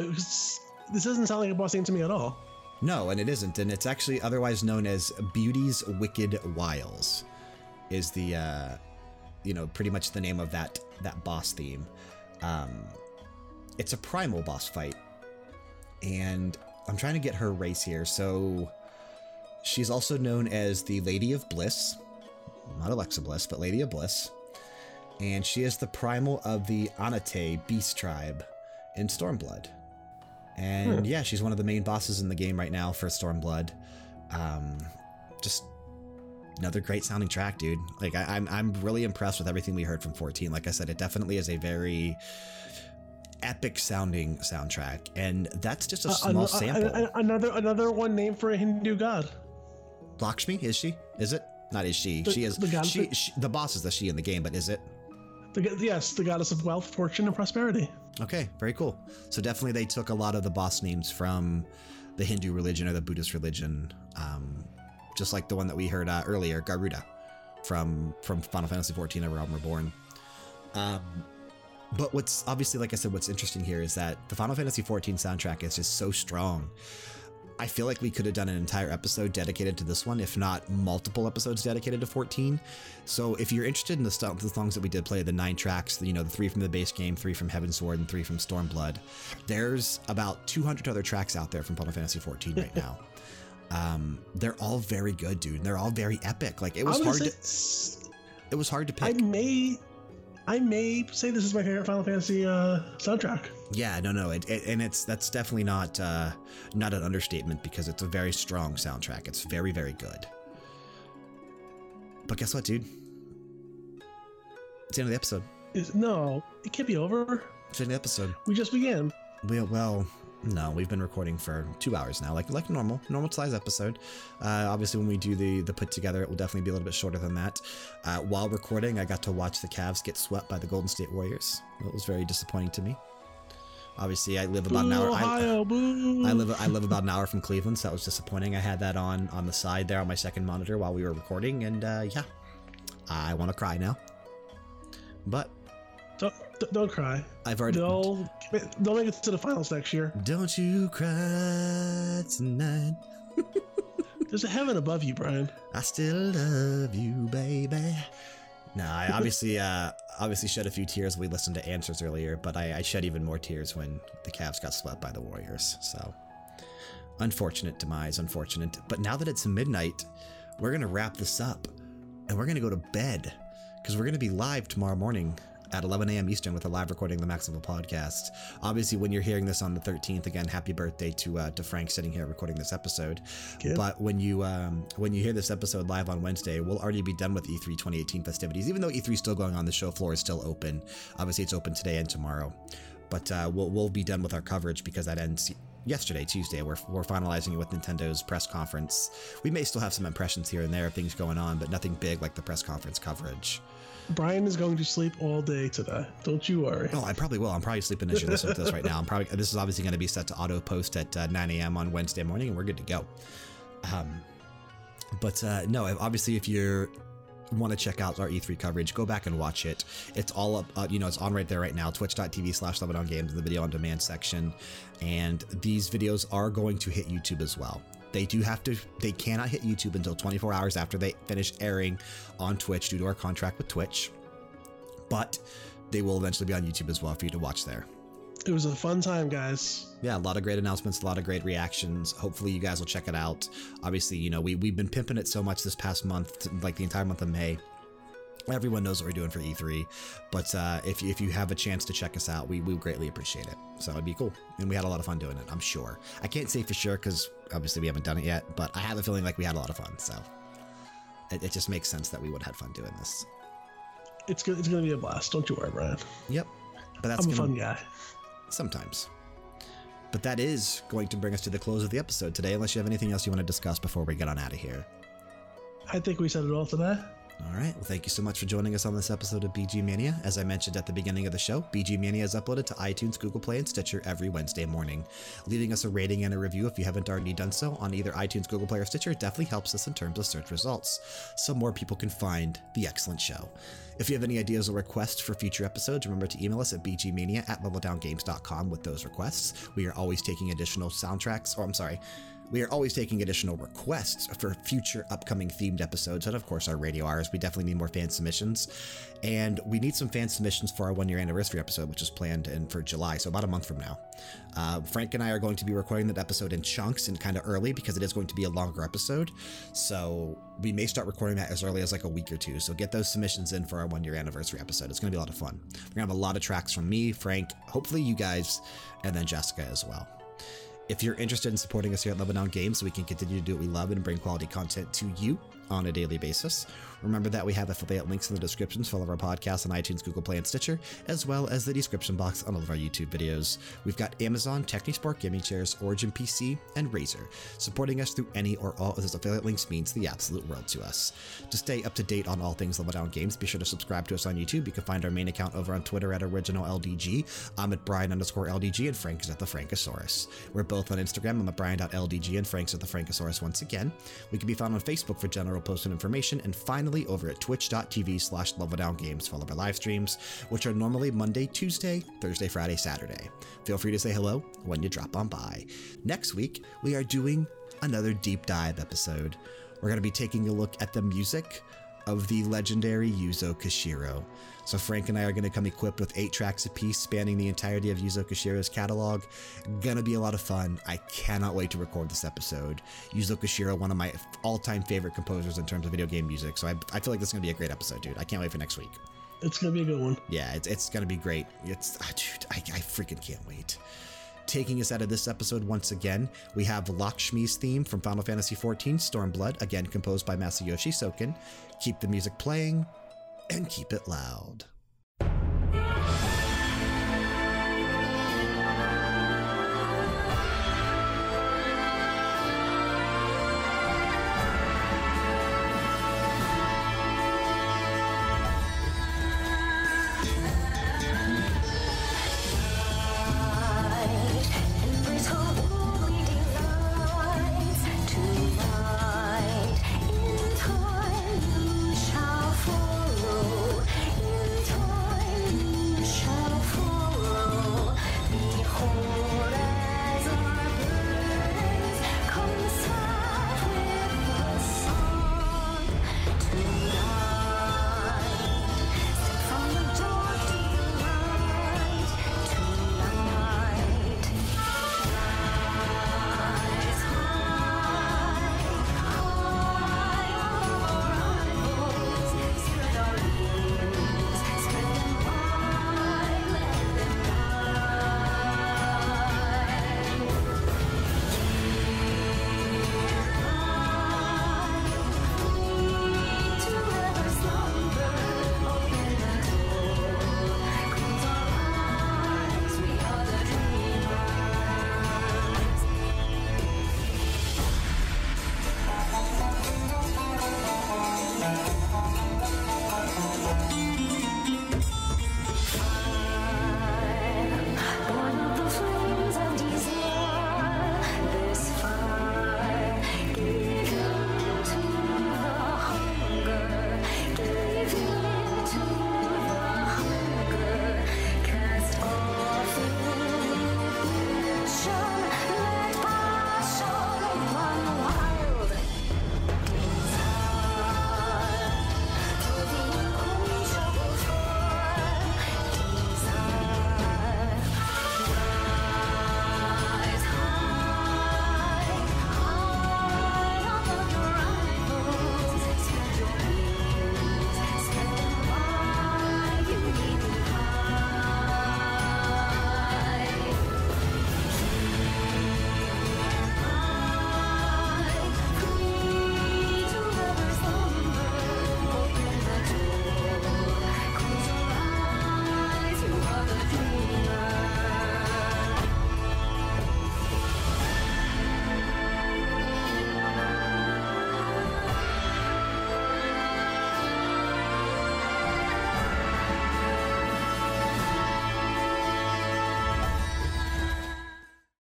This doesn't sound like a boss theme to me at all. No, and it isn't, and it's actually otherwise known as Beauty's Wicked Wiles, is the uh, you know pretty much the name of that that boss theme. Um, it's a primal boss fight, and I'm trying to get her race here. So she's also known as the Lady of Bliss, not Alexa Bliss, but Lady of Bliss, and she is the primal of the Ananta beast tribe in Stormblood. And yeah, she's one of the main bosses in the game right now for Stormblood. Um, just another great sounding track, dude. Like I, I'm, I'm really impressed with everything we heard from 14. Like I said, it definitely is a very epic sounding soundtrack, and that's just a Uh, small ano- sample. another another one named for a Hindu god. Lakshmi, is she? Is it? Not is she. The- she is. the goddess she, she, the boss is the she in the game, but is it? The, yes, the goddess of wealth, fortune, and prosperity. Okay, very cool. So definitely they took a lot of the boss names from the Hindu religion or the Buddhist religion, um, just like the one that we heard uh, earlier, Garuda, from from Final Fantasy XIV: A Realm Reborn. Um, but what's obviously, like I said, what's interesting here is that the Final Fantasy XIV soundtrack is just so strong. I feel like we could have done an entire episode dedicated to this one, if not multiple episodes dedicated to 14. So if you're interested in the, stuff, the songs that we did play, the nine tracks, you know, the three from the base game, three from Heavensward, and three from Stormblood, there's about 200 other tracks out there from Final Fantasy 14 right now. um, they're all very good, dude. And they're all very epic. Like it was hard. To, it was hard to pick. I may, I may say this is my favorite Final Fantasy uh, soundtrack. Yeah, no, no, it, it, and it's that's definitely not uh, not an understatement because it's a very strong soundtrack. It's very, very good. But guess what, dude? It's the end of the episode. Is no, it can't be over. It's the end of the episode. We just began. Well, well, no, we've been recording for two hours now, like like normal, normal size episode. Uh, obviously, when we do the the put together, it will definitely be a little bit shorter than that. Uh, while recording, I got to watch the Cavs get swept by the Golden State Warriors. It was very disappointing to me. Obviously, I live about an hour. I, Ohio, boo. I live I live about an hour from Cleveland, so that was disappointing. I had that on on the side there on my second monitor while we were recording, and uh, yeah, I want to cry now. But Don't, don't cry. I've already. They'll they'll make it to the finals next year. Don't you cry tonight. There's a heaven above you, Brian. I still love you, baby. No, I obviously uh, obviously shed a few tears when we listened to answers earlier, but I, I shed even more tears when the Cavs got swept by the Warriors. So unfortunate demise, unfortunate. But now that it's midnight, we're gonna wrap this up, and we're gonna go to bed because we're gonna be live tomorrow morning at 11 a.m. Eastern with a live recording of the Max Level podcast. Obviously, when you're hearing this on the 13th, again, happy birthday to uh, to Frank sitting here recording this episode. Kid. But when you um, when you hear this episode live on Wednesday, we'll already be done with E E3 2018 festivities. Even though E3 is still going on, the show floor is still open. Obviously, it's open today and tomorrow. But uh, we'll we'll be done with our coverage because that ends yesterday, Tuesday. We're we're finalizing it with Nintendo's press conference. We may still have some impressions here and there of things going on, but nothing big like the press conference coverage. Brian is going to sleep all day today. Don't you worry. Oh, I probably will. I'm probably sleeping as you listen to this right now. I'm probably this is obviously going to be set to auto post at uh, 9 a.m. on Wednesday morning, and we're good to go. Um, but uh, no, obviously, if you want to check out our E3 coverage, go back and watch it. It's all up, uh, you know, it's on right there right now. Twitch.tv slash Games in the video on demand section, and these videos are going to hit YouTube as well. They do have to, they cannot hit YouTube until 24 hours after they finish airing on Twitch due to our contract with Twitch but they will eventually be on YouTube as well for you to watch there. It was a fun time, guys. Yeah, a lot of great announcements, a lot of great reactions. Hopefully, you guys will check it out. Obviously, you know, we, we've been pimping it so much this past month, like the entire month of May. Everyone knows what we're doing for E3, but uh, if, if you have a chance to check us out, we, we greatly appreciate it. So it'd be cool. And we had a lot of fun doing it, I'm sure. I can't say for sure because obviously we haven't done it yet, but I have a feeling like we had a lot of fun. So it, it just makes sense that we would have had fun doing this. It's good. It's going to be a blast. Don't you worry, Brian. Yep. But that's I'm a gonna- fun guy. Sometimes. But that is going to bring us to the close of the episode today, unless you have anything else you want to discuss before we get on out of here. I think we said it all today. All right. Well, thank you so much for joining us on this episode of BG Mania. As I mentioned at the beginning of the show, BG Mania is uploaded to iTunes, Google Play, and Stitcher every Wednesday morning. Leaving us a rating and a review if you haven't already done so on either iTunes, Google Play, or Stitcher definitely helps us in terms of search results, so more people can find the excellent show. If you have any ideas or requests for future episodes, remember to email us at bgmania at leveldowngames.com with those requests. We are always taking additional soundtracks, or I'm sorry, We are always taking additional requests for future upcoming themed episodes, and of course, our radio hours. We definitely need more fan submissions. And we need some fan submissions for our one year anniversary episode, which is planned in for July, so about a month from now. Uh, Frank and I are going to be recording that episode in chunks and kind of early because it is going to be a longer episode. So we may start recording that as early as like a week or two. So get those submissions in for our one year anniversary episode. It's going to be a lot of fun. We're going to have a lot of tracks from me, Frank, hopefully you guys, and then Jessica as well. If you're interested in supporting us here at Down Games so we can continue to do what we love and bring quality content to you on a daily basis, remember that we have affiliate links in the descriptions for all of our podcasts on iTunes, Google Play, and Stitcher, as well as the description box on all of our YouTube videos. We've got Amazon, Technisport Gaming Chairs, Origin PC, and Razer. Supporting us through any or all of those affiliate links means the absolute world to us. To stay up to date on all things Level Down Games, be sure to subscribe to us on YouTube. You can find our main account over on Twitter at OriginalLDG. I'm at Brian underscore LDG, and Frank is at the Frankosaurus. We're both on Instagram. I'm at Brian.LDG, and Frank's at the Frankosaurus once again. We can be found on Facebook for general posts and information, and finally over at twitch.tv slash Games for all of our live streams, which are normally Monday, Tuesday, Thursday, Friday, Saturday. Feel free to say hello when you drop on by. Next week, we are doing another deep dive episode. We're going to be taking a look at the music of the legendary Yuzo Koshiro. So Frank and I are going to come equipped with eight tracks apiece spanning the entirety of Yuzo Koshiro's catalog. Gonna be a lot of fun. I cannot wait to record this episode. Yuzo Koshiro, one of my all-time favorite composers in terms of video game music. So I, I feel like this is going to be a great episode, dude. I can't wait for next week. It's gonna be a good one. Yeah, it's, it's going to be great. It's, ah, dude, I, I freaking can't wait. Taking us out of this episode once again, we have Lakshmi's theme from Final Fantasy XIV, Stormblood, again composed by Masayoshi Soken. Keep the music playing and keep it loud.